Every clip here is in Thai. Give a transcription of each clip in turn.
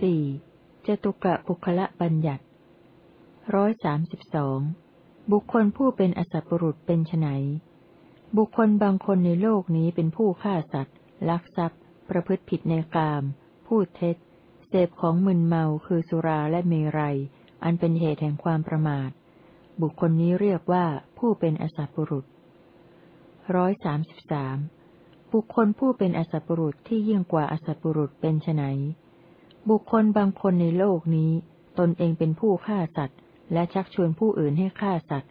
สี่จตุกะปุคละบัญญัติร้อยสามสิบสองบุคคลผู้เป็นอสัตบุรุษเป็นไนบุคคลบางคนในโลกนี้เป็นผู้ฆ่าสัตว์ ลักทรัพย์ ประพฤติผิดในกาม พูดเท็จ เสพของมึนเมาคือสุราและเมรัย อันเป็นเหตุแห่งความประมาท บุคคลนี้เรียกว่าผู้เป็นอสัตบุรุษร้อยสามสิบสามบุคคลผู้เป็นอสัตบุรุษที่ยิ่งกว่าอสัตบุรุษเป็นไน บุคคลบางคนในโลกนี้ ตนเองเป็นผู้ฆ่าสัตว์ และชักชวนผู้อื่นให้ฆ่าสัตว์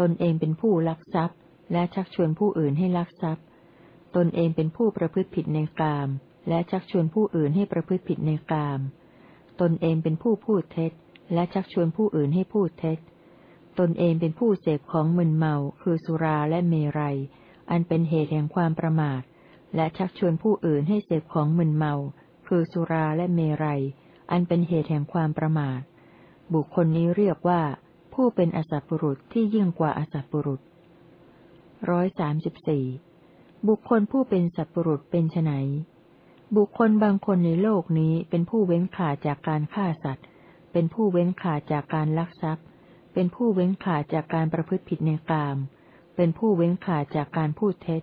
ตนเองเป็นผู้ลักทรัพย์ และชักชวนผู้อื่นให้ลักทรัพย์ ตนเองเป็นผู้ประพฤติผิดในกาม และชักชวนผู้อื่นให้ประพฤติผิดในกาม ตนเองเป็นผู้พูดเท็จ และชักชวนผู้อื่นให้พูดเท็จ ตนเองเป็นผู้เสพของมึนเมา คือสุราและเมรัย อันเป็นเหตุแห่งความประมาท และชักชวนผู้อื่นให้เสพของมึนเมา คือสุราและเมรัย อันเป็นเหตุแห่งความประมาท บุคคลนี้เรียกว่า ผู้เป็นอสัตบุรุษที่ยิ่งกว่าอสัตบุรุษร้อยสามสิบสี่บุคคลผู้เป็นสัตบุรุษเป็นไนบุคคลบางคนในโลกนี้เป็นผู้เว้นขาจากการฆ่าสัตว์ เป็นผู้เว้นขาจากการลักทรัพย์ เป็นผู้เว้นขาจากการประพฤติผิดในกาม เป็นผู้เว้นขาจากการพูดเท็จ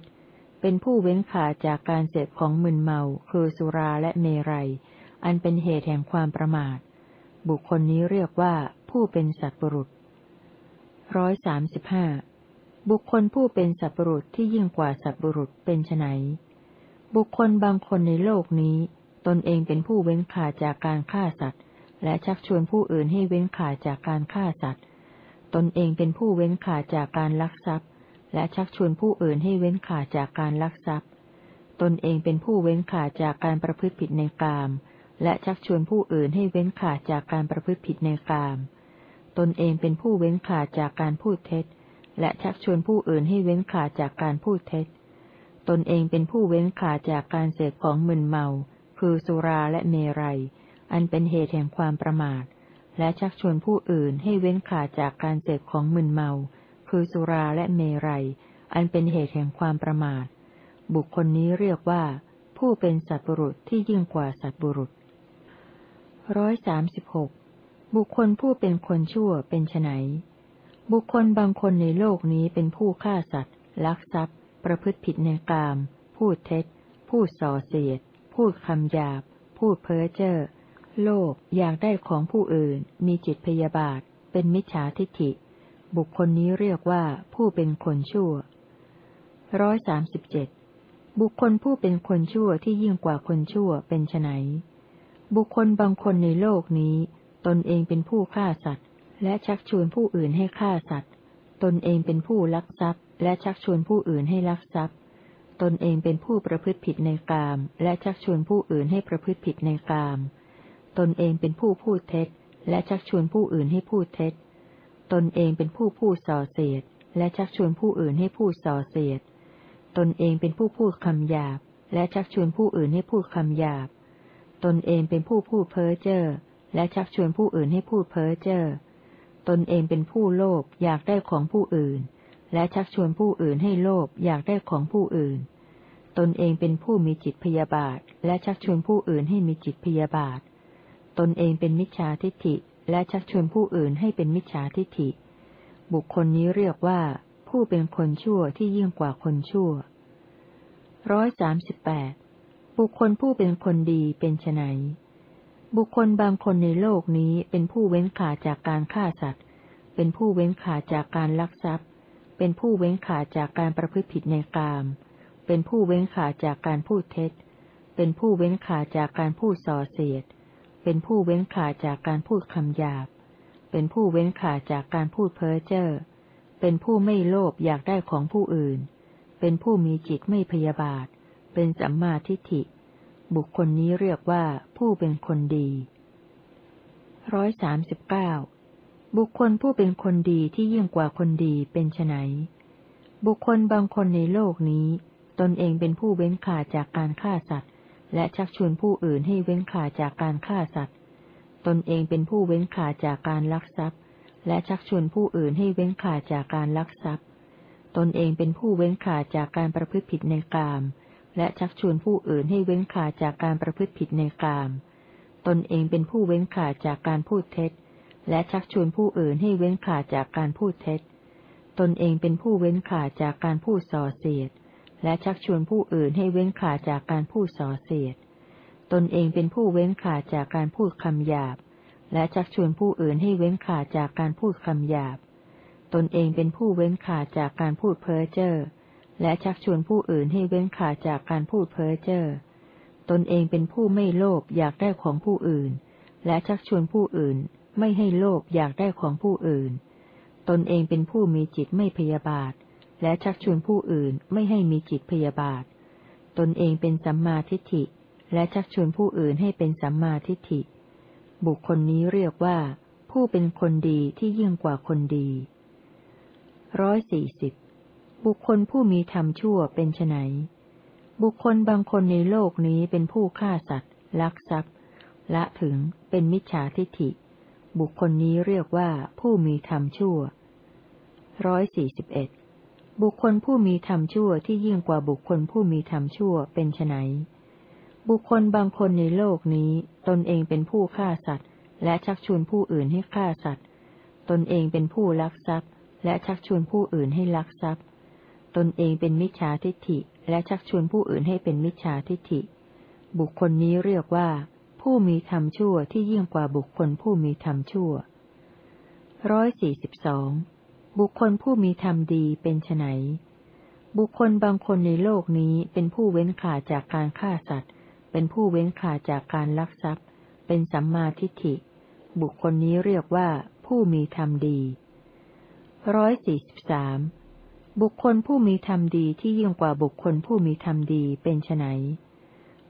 เป็นผู้เว้นขาจากการเสพของมึนเมาคือสุราและเมรัย อันเป็นเหตุแห่งความประมาท บุคคลนี้เรียกว่าผู้เป็นสัตบุรุษร้อยสามสิบห้าบุคคลผู้เป็นสัตบุรุษที่ยิ่งกว่าสัตบุรุษเป็นไนบุคคลบางคนในโลกนี้ ตนเองเป็นผู้เว้นขาจากการฆ่าสัตว์ และชักชวนผู้อื่นให้เว้นขาจากการฆ่าสัตว์ ตนเองเป็นผู้เว้นขาจากการลักทรัพย์ และชักชวนผู้อื่นให้เว้นขาดจากการลักทรัพย์ ตนเองเป็นผู้เว้นขาดจากการประพฤติผิดในกาม และชักชวนผู้อื่นให้เว้นขาดจากการประพฤติผิดในกาม ตนเองเป็นผู้เว้นขาดจากการพูดเท็จ และชักชวนผู้อื่นให้เว้นขาดจากการพูดเท็จ ตนเองเป็นผู้เว้นขาดจากการเสพของมึนเมา คือสุราและเมรัย อันเป็นเหตุแห่งความประมาท และชักชวนผู้อื่นให้เว้นขาดจากการเสพของมึนเมา คือสุราและเมรัย อันเป็นเหตุแห่งความประมาท บุคคลนี้เรียกว่า ผู้เป็นสัตบุรุษที่ยิ่งกว่าสัตบุรุษร้อยสามสิบหกบุคคลผู้เป็นคนชั่วเป็นไนบุคคลบางคนในโลกนี้เป็นผู้ฆ่าสัตว์ ลักทรัพย์ ประพฤติผิดในกาม พูดเท็จ พูดส่อเสียด พูดคำหยาบ พูดเพ้อเจ้อโลภอยากได้ของผู้อื่น มีจิตพยาบาท เป็นมิจฉาทิฏฐิ บุคคลนี้เรียกว่าผู้เป็นคนชั่วร้อยสามสิบเจ็ดบุคคลผู้เป็นคนชั่วที่ยิ่งกว่าคนชั่วเป็นไนบุคคลบางคนในโลกนี้ ตนเองเป็นผู้ฆ่าสัตว์ และชักชวนผู้อื่นให้ฆ่าสัตว์ ตนเองเป็นผู้ลักทรัพย์ และชักชวนผู้อื่นให้ลักทรัพย์ ตนเองเป็นผู้ประพฤติผิดในกาม และชักชวนผู้อื่นให้ประพฤติผิดในกาม ตนเองเป็นผู้พูดเท็จ และชักชวนผู้อื่นให้พูดเท็จ ตนเองเป็นผู้พูดส่อเสียด และชักชวนผู้อื่นให้พูดส่อเสียด ตนเองเป็นผู้พูดคำหยาบ และชักชวนผู้อื่นให้พูดคำหยาบ ตนเองเป็นผู้พูดเพ้อเจ้อและชักชวนผู้อื่นให้พูดเพ้อเจ้อ ตนเองเป็นผู้โลภอยากได้ของผู้อื่น และชักชวนผู้อื่นให้โลภอยากได้ของผู้อื่น ตนเองเป็นผู้มีจิตพยาบาท และชักชวนผู้อื่นให้มีจิตพยาบาท ตนเองเป็นมิจฉาทิฏฐิ และชักชวนผู้อื่นให้เป็นมิจฉาทิฐิ บุคคลนี้เรียกว่า ผู้เป็นคนชั่วที่ยิ่งกว่าคนชั่วร้อยสามสิบแปดบุคคลผู้เป็นคนดีเป็นไนบุคคลบางคนในโลกนี้เป็นผู้เว้นขาจากการฆ่าสัตว์ เป็นผู้เว้นขาจากการลักทรัพย์ เป็นผู้เว้นขาจากการประพฤติผิดในกาม เป็นผู้เว้นขาจากการพูดเท็จ เป็นผู้เว้นขาจากการพูดส่อเสียด เป็นผู้เว้นขาจากการพูดคำหยาบ เป็นผู้เว้นขาจากการพูดเพ้อเจ้อ เป็นผู้ไม่โลภอยากได้ของผู้อื่น เป็นผู้มีจิตไม่พยาบาท เป็นสัมมาทิฏฐิ บุคคลนี้เรียกว่าผู้เป็นคนดีร้อยสามสิบเก้าบุคคลผู้เป็นคนดีที่ยิ่งกว่าคนดีเป็นไนบุคคลบางคนในโลกนี้ ตนเองเป็นผู้เว้นขาจากการฆ่าสัตว์ และชักชวนผู้อื่นให้เว้นขาจากการฆ่าสัตว์ ตนเองเป็นผู้เว้นขาจากการลักทรัพย์ และชักชวนผู้อื่นให้เว้นขาจากการลักทรัพย์ ตนเองเป็นผู้เว้นขาจากการประพฤติผิดในกาม และชักชวนผู้อื่นให้เว้นขาจากการประพฤติผิดในกาม ตนเองเป็นผู้เว้นขาจากการพูดเท็จ และชักชวนผู้อื่นให้เว้นขาจากการพูดเท็จ ตนเองเป็นผู้เว้นขาจากการพูดส่อเสียด และชักชวนผู้อื่นให้เว้นขาดจากการพูดส่อเสียด ตนเองเป็นผู้เว้นขาดจากการพูดคำหยาบ และชักชวนผู้อื่นให้เว้นขาดจากการพูดคำหยาบ ตนเองเป็นผู้เว้นขาดจากการพูดเพ้อเจ้อ และชักชวนผู้อื่นให้เว้นขาดจากการพูดเพ้อเจ้อ ตนเองเป็นผู้ไม่โลภอยากได้ของผู้อื่น และชักชวนผู้อื่นไม่ให้โลภอยากได้ของผู้อื่น ตนเองเป็นผู้มีจิตไม่พยาบาท และชักชวนผู้อื่นไม่ให้มีจิตพยาบาท ตนเองเป็นสัมมาทิฏฐิ และชักชวนผู้อื่นให้เป็นสัมมาทิฏฐิ บุคคลนี้เรียกว่า ผู้เป็นคนดีที่ยิ่งกว่าคนดีร้อยสี่สิบบุคคลผู้มีธรรมชั่วเป็นไนบุคคลบางคนในโลกนี้เป็นผู้ฆ่าสัตว์ ลักทรัพย์ ละถึงเป็นมิจฉาทิฏฐิ บุคคลนี้เรียกว่าผู้มีธรรมชั่วร้อยสี่สิบเอ็ด บุคคลผู้มีธรรมชั่วที่ยิ่งกว่าบุคคลผู้มีธรรมชั่วเป็นไนบุคคลบางคนในโลกนี้ ตนเองเป็นผู้ฆ่าสัตว์ และชักชวนผู้อื่นให้ฆ่าสัตว์ ตนเองเป็นผู้ลักทรัพย์ และชักชวนผู้อื่นให้ลักทรัพย์ ตนเองเป็นมิจฉาทิฏฐิ และชักชวนผู้อื่นให้เป็นมิจฉาทิฏฐิ บุคคลนี้เรียกว่า ผู้มีธรรมชั่วที่ยิ่งกว่าบุคคลผู้มีธรรมชั่วร้อยสี่สิบสอง บุคคลผู้มีธรรมดีเป็นไนบุคคลบางคนในโลกนี้เป็นผู้เว้นขาจากการฆ่าสัตว์ เป็นผู้เว้นขาจากการลักทรัพย์ เป็นสัมมาทิฏฐิ บุคคลนี้เรียกว่าผู้มีธรรมดีร้อยสี่สิบสามบุคคลผู้มีธรรมดีที่ยิ่งกว่าบุคคลผู้มีธรรมดีเป็นไน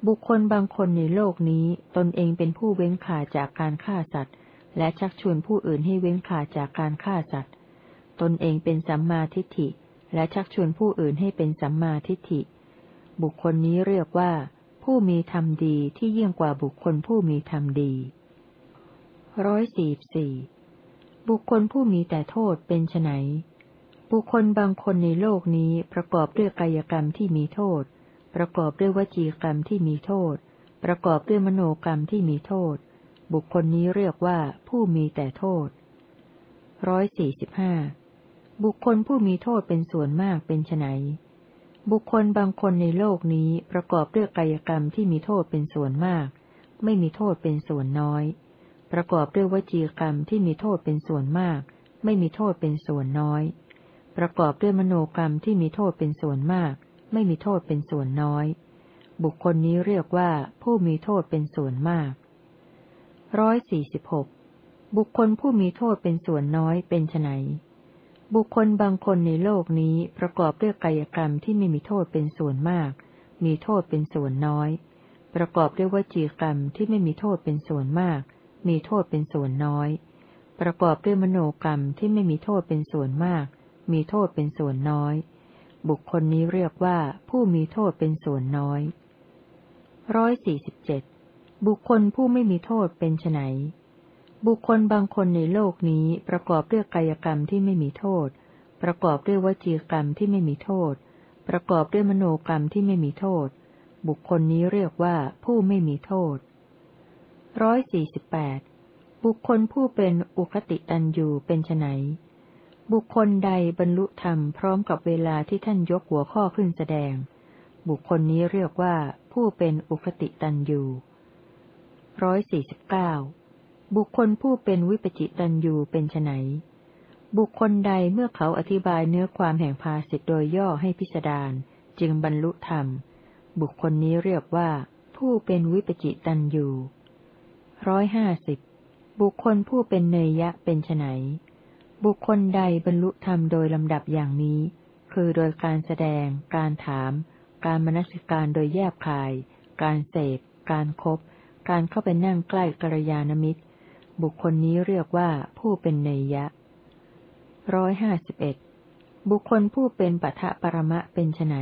บุคคลบางคนในโลกนี้ตนเองเป็นผู้เว้นขาจากการฆ่าสัตว์ และชักชวนผู้อื่นให้เว้นขาจากการฆ่าสัตว์ ตนเองเป็นสัมมาทิฏฐิ และชักชวนผู้อื่นให้เป็นสัมมาทิฏฐิ บุคคลนี้เรียกว่า ผู้มีธรรมดีที่ยิ่งกว่าบุคคลผู้มีธรรมดีร้อยสี่สี่บุคคลผู้มีแต่โทษเป็นไนบุคคลบางคนในโลกนี้ประกอบด้วยกายกรรมที่มีโทษ ประกอบด้วยวจีกรรมที่มีโทษ ประกอบด้วยมโนกรรมที่มีโทษ บุคคลนี้เรียกว่าผู้มีแต่โทษร้อยสี่สิบห้า บุคคลผู้มีโทษเป็นส่วนมากเป็นไนบุคคลบางคนในโลกนี้ประกอบด้วยกายกรรมที่มีโทษเป็นส่วนมาก ไม่มีโทษเป็นส่วนน้อย ประกอบด้วยวจีกรรมที่มีโทษเป็นส่วนมาก ไม่มีโทษเป็นส่วนน้อย ประกอบด้วยมโนกรรมที่มีโทษเป็นส่วนมาก ไม่มีโทษเป็นส่วนน้อย บุคคลนี้เรียกว่าผู้มีโทษเป็นส่วนมากร้อยสี่สิบหกบุคคลผู้มีโทษเป็นส่วนน้อยเป็นไน บุคคลบางคนในโลกนี้ประกอบด้วยกายกรรมที่ไม่มีโทษเป็นส่วนมาก มีโทษเป็นส่วนน้อย ประกอบด้วยวจีกรรมที่ไม่มีโทษเป็นส่วนมาก มีโทษเป็นส่วนน้อย ประกอบด้วยมโนกรรมที่ไม่มีโทษเป็นส่วนมาก มีโทษเป็นส่วนน้อย บุคคลนี้เรียกว่าผู้มีโทษเป็นส่วนน้อยร้อยสี่สิบเจ็ดบุคคลผู้ไม่มีโทษเป็นไน บุคคลบางคนในโลกนี้ประกอบด้วยกายกรรมที่ไม่มีโทษ ประกอบด้วยวจีกรรมที่ไม่มีโทษ ประกอบด้วยมโนกรรมที่ไม่มีโทษ บุคคลนี้เรียกว่าผู้ไม่มีโทษร้อยสี่สิบแปดบุคคลผู้เป็นอุคติตันยูเป็นไนบุคคลใดบรรลุธรรมพร้อมกับเวลาที่ท่านยกหัวข้อขึ้นแสดง บุคคลนี้เรียกว่าผู้เป็นอุคติตันยูร้อยสี่สิบเก้า บุคคลผู้เป็นวิปจิตันยูเป็นไนบุคคลใดเมื่อเขาอธิบายเนื้อความแห่งภาสิทโดยย่อให้พิสดารจึงบรรลุธรรม บุคคลนี้เรียกว่า ผู้เป็นวิปจิตันยูร้อยห้าสิบบุคคลผู้เป็นเนยยะเป็นไนบุคคลใดบรรลุธรรมโดยลำดับอย่างนี้ คือโดยการแสดง การถาม การมนสิการโดยแยบคาย การเสพ การครบการเข้าไปนั่งใกล้กัลยาณมิตร บุคคลนี้เรียกว่าผู้เป็นเนยะร้อยห้าสิบเอ็ดบุคคลผู้เป็นปัทะปรมะเป็นไน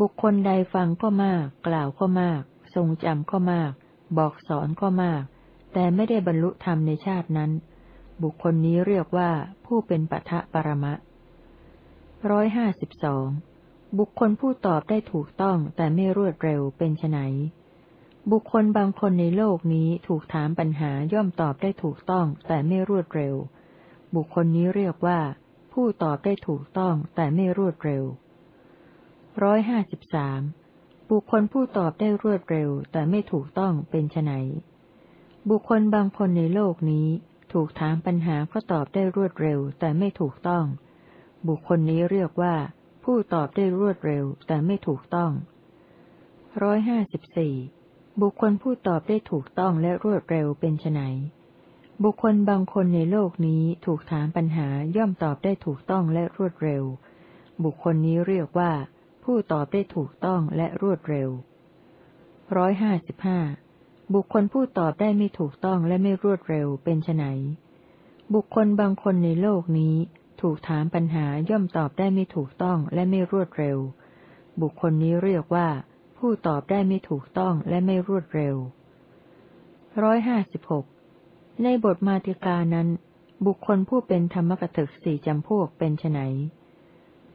บุคคลใดฟังก็มาก กล่าวก็มาก ทรงจำก็มาก บอกสอนก็มาก แต่ไม่ได้บรรลุธรรมในชาตินั้น บุคคลนี้เรียกว่าผู้เป็นปัทะปรมะร้อยห้าสิบสองบุคคลผู้ตอบได้ถูกต้องแต่ไม่รวดเร็วเป็นไน บุคคลบางคนในโลกนี้ถูกถามปัญหาย่อมตอบได้ถูกต้องแต่ไม่รวดเร็ว บุคคลนี้เรียกว่า ผู้ตอบได้ถูกต้องแต่ไม่รวดเร็วร้อยห้าสิบสามบุคคลผู้ตอบได้รวดเร็วแต่ไม่ถูกต้องเป็นไนบุคคลบางคนในโลกนี้ ถูกถามปัญหาก็ตอบได้รวดเร็วแต่ไม่ถูกต้อง บุคคลนี้เรียกว่า ผู้ตอบได้รวดเร็วแต่ไม่ถูกต้องร้อยห้าสิบสี่ บุคคลผู้ตอบได้ถูกต้องและรวดเร็วเป็นไนบุคคลบางคนในโลกนี้ถูกถามปัญหาย่อมตอบได้ถูกต้องและรวดเร็ว บุคคลนี้เรียกว่า ผู้ตอบได้ถูกต้องและรวดเร็วร้อยห้าสิบห้าบุคคลผู้ตอบได้ไม่ถูกต้องและไม่รวดเร็วเป็นไนบุคคลบางคนในโลกนี้ ถูกถามปัญหาย่อมตอบได้ไม่ถูกต้องและไม่รวดเร็ว บุคคลนี้เรียกว่า ผู้ตอบได้ไม่ถูกต้องและไม่รวดเร็วร้อยห้าสิบหกในบทมาติกานั้น บุคคลผู้เป็นธรรมกถึกสี่จำพวกเป็นไน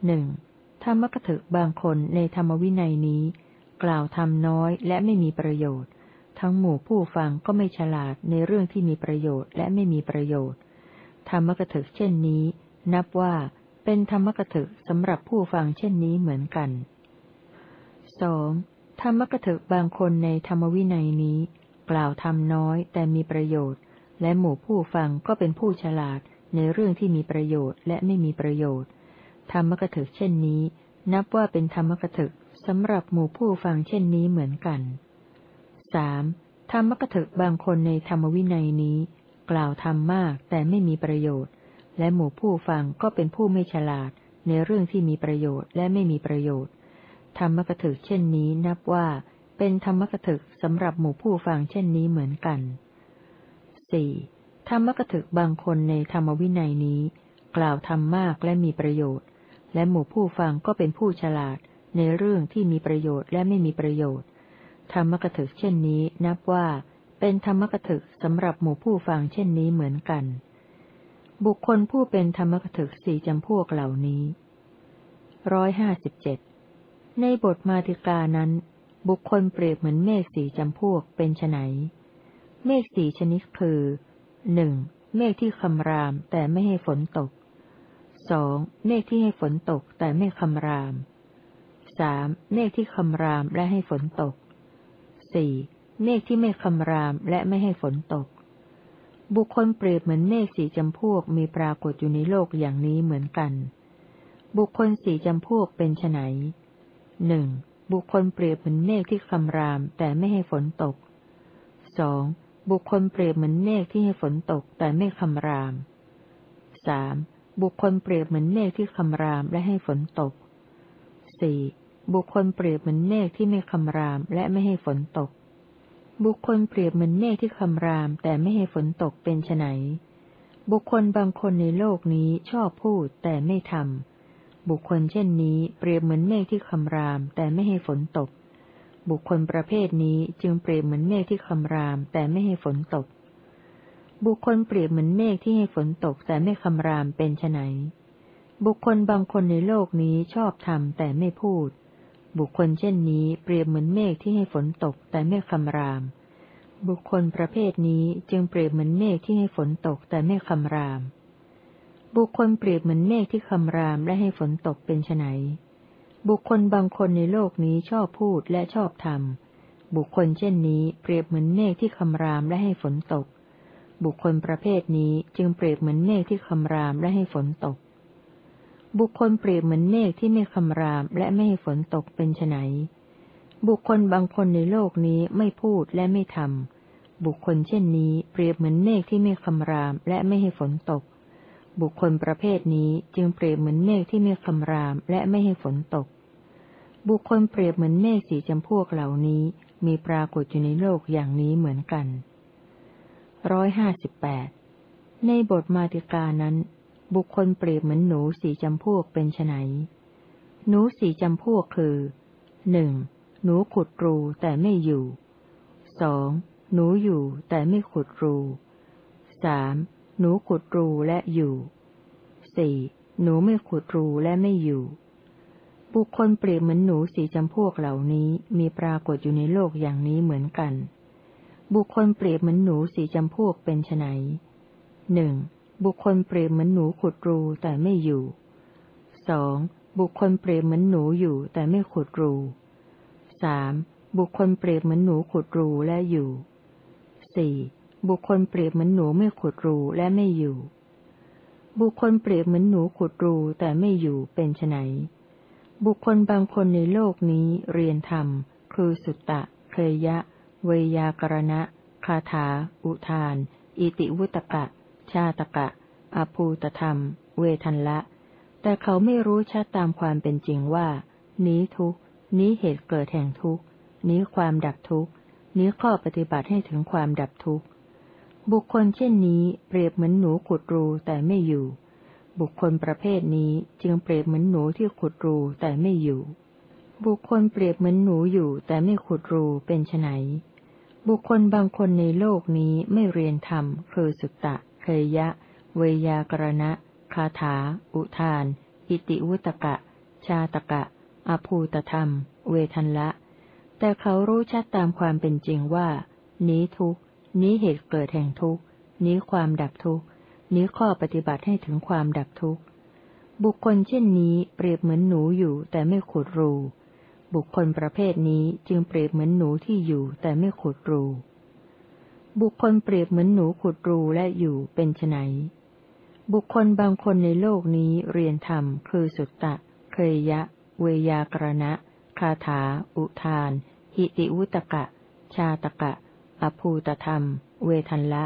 หนึ่งธรรมกถึกบางคนในธรรมวินัยนี้ กล่าวทำน้อยและไม่มีประโยชน์ ทั้งหมู่ผู้ฟังก็ไม่ฉลาดในเรื่องที่มีประโยชน์และไม่มีประโยชน์ ธรรมกถึกเช่นนี้ นับว่าเป็นธรรมกถึกสำหรับผู้ฟังเช่นนี้เหมือนกันสอง ธรรมกถึกบางคนในธรรมวินัยนี้ กล่าวทำน้อยแต่มีประโยชน์ และหมู่ผู้ฟังก็เป็นผู้ฉลาดในเรื่องที่มีประโยชน์และไม่มีประโยชน์ ธรรมกถึกเช่นนี้ นับว่าเป็นธรรมกถึกสำหรับหมู่ผู้ฟังเช่นนี้เหมือนกันสามธรรมกถึกบางคนในธรรมวินัยนี้ กล่าวทำมากแต่ไม่มีประโยชน์ และหมู่ผู้ฟังก็เป็นผู้ไม่ฉลาดในเรื่องที่มีประโยชน์และไม่มีประโยชน์ ธรรมกถึกเช่นนี้นับว่าเป็นธรรมกถึกสำหรับหมู่ผู้ฟังเช่นนี้เหมือนกันสี่ธรรมกถึกบางคนในธรรมวินัยนี้ กล่าวทำมากและมีประโยชน์ และหมู่ผู้ฟังก็เป็นผู้ฉลาดในเรื่องที่มีประโยชน์และไม่มีประโยชน์ ธรรมกถึกเช่นนี้นับว่าเป็นธรรมกถึกสำหรับหมู่ผู้ฟังเช่นนี้เหมือนกัน บุคคลผู้เป็นธรรมกถึกสี่จำพวกเหล่านี้ร้อยห้าสิบเจ็ด ในบทมาติกานั้น บุคคลเปรียบเหมือนเมฆสีจำพวกเป็นไนเมฆสีชนิดคือหนึ่งเมฆที่คำรามแต่ไม่ให้ฝนตกสองเมฆที่ให้ฝนตกแต่ไม่คำรามสามเมฆที่คำรามและให้ฝนตกสี่เมฆที่ไม่คำรามและไม่ให้ฝนตก บุคคลเปรียบเหมือนเมฆสีจำพวกมีปรากฏอยู่ในโลกอย่างนี้เหมือนกัน บุคคลสีจำพวกเป็นไน หนึ่งบุคคลเปรียบเหมือนเมฆที่คำราม แต่ไม่ให้ฝนตกสองบุคคลเปรียบเหมือนเมฆที่ให้ฝนตก แต่ไม่คำรามสามบุคคลเปรียบเหมือนเมฆที่คำรามและให้ฝนตกสี่บุคคลเปรียบเหมือนเมฆที่ไม่คำรามและไม่ให้ฝนตก บุคคลเปรียบเหมือนเมฆที่คำรามแต่ไม่ให้ฝนตกเป็นไนบุคคลบางคนในโลกนี้ชอบพูดแต่ไม่ทำ บุคคลเช่นนี้เปรียบเหมือนเมฆที่คำราม แต่ไม่ให้ฝนตก บุคคลประเภทนี้จึงเปรียบเหมือนเมฆที่คำราม แต่ไม่ให้ฝนตก บุคคลเปรียบเหมือนเมฆที่ให้ฝนตกแต่ไม่คำรามเป็นไนบุคคลบางคนในโลกนี้ชอบทำแต่ไม่พูด บุคคลเช่นนี้เปรียบเหมือนเมฆที่ให้ฝนตกแต่ไม่คำราม บุคคลประเภทนี้จึงเปรียบเหมือนเมฆที่ให้ฝนตกแต่ไม่คำราม บุคคลเปรียบเหมือนเมฆที่คำรามและให้ฝนตกเป็นไนบุคคลบางคนในโลกนี้ชอบพูดและชอบทำบุคคลเช่นนี้เปรียบเหมือนเมฆที่คำรามและให้ฝนตก บุคคลประเภทนี้จึงเปรียบเหมือนเมฆที่คำรามและให้ฝนตก บุคคลเปรียบเหมือนเมฆที่ไม่คำรามและไม่ให้ฝนตกเป็นไนบุคคลบางคนในโลกนี้ไม่พูดและไม่ทำบุคคลเช่นนี้เปรียบเหมือนเมฆที่ไม่คำรามและไม่ให้ฝนตก บุคคลประเภทนี้จึงเปรียบเหมือนเมฆที่ไม่คำรามและไม่ให้ฝนตก บุคคลเปรียบเหมือนเมฆสีจำพวกเหล่านี้มีปรากฏอยู่ในโลกอย่างนี้เหมือนกันร้อยห้าสิบแปดในบทมาติกานั้น บุคคลเปรียบเหมือนหนูสีจำพวกเป็นไนหนูสีจำพวกคือหนึ่งหนูขุดรูแต่ไม่อยู่สองหนูอยู่แต่ไม่ขุดรูสาม หนูขุดรูและอยู่สี่หนูไม่ขุดรูและไม่อยู่ บุคคลเปรียบเหมือนหนูสีจำพวกเหล่านี้มีปรากฏอยู่ในโลกอย่างนี้เหมือนกัน บุคคลเปรียบเหมือนหนูสีจำพวกเป็นไนหนึ่งบุคคลเปรียบเหมือนหนูขุดรูแต่ไม่อยู่สองบุคคลเปรียบเหมือนหนูอยู่แต่ไม่ขุดรูสามบุคคลเปรียบเหมือนหนูขุดรูและอยู่สี่ บุคคลเปรียบเหมือนหนูไม่ขุดรูและไม่อยู่ บุคคลเปรียบเหมือนหนูขุดรูแต่ไม่อยู่เป็นไนบุคคลบางคนในโลกนี้เรียนธรรม คือสุตตะ เคยยะ เวยากรณะ คาถา อุทาน อิติวุตกะ ชาตกะ อภูตธรรม เวทันละ แต่เขาไม่รู้ชัดตามความเป็นจริงว่า นี้ทุกนี้เหตุเกิดแห่งทุกนี้ความดับทุกนี้ข้อปฏิบัติให้ถึงความดับทุกข์ บุคคลเช่นนี้เปรียบเหมือนหนูขุดรูแต่ไม่อยู่ บุคคลประเภทนี้จึงเปรียบเหมือนหนูที่ขุดรูแต่ไม่อยู่ บุคคลเปรียบเหมือนหนูอยู่แต่ไม่ขุดรูเป็นไนบุคคลบางคนในโลกนี้ไม่เรียนธรรมคือสุตตะเคยยะเวยากรณะ คาถา อุทาน อิติวุตกะ ชาตกะ อภูตธรรม เวทันละ แต่เขารู้ชัดตามความเป็นจริงว่า นี้ทุก นี้เหตุเกิดแห่งทุกข์ นี้ความดับทุกข์ นี้ข้อปฏิบัติให้ถึงความดับทุกข์ บุคคลเช่นนี้เปรียบเหมือนหนูอยู่แต่ไม่ขุดรู บุคคลประเภทนี้จึงเปรียบเหมือนหนูที่อยู่แต่ไม่ขุดรู บุคคลเปรียบเหมือนหนูขุดรูและอยู่เป็นไนบุคคลบางคนในโลกนี้เรียนธรรม คือสุตตะ เคยยะ เวยากรณะ คาถา อุทาน หิติวุตกะ ชาตกะ อภูตธรรม เวทันละ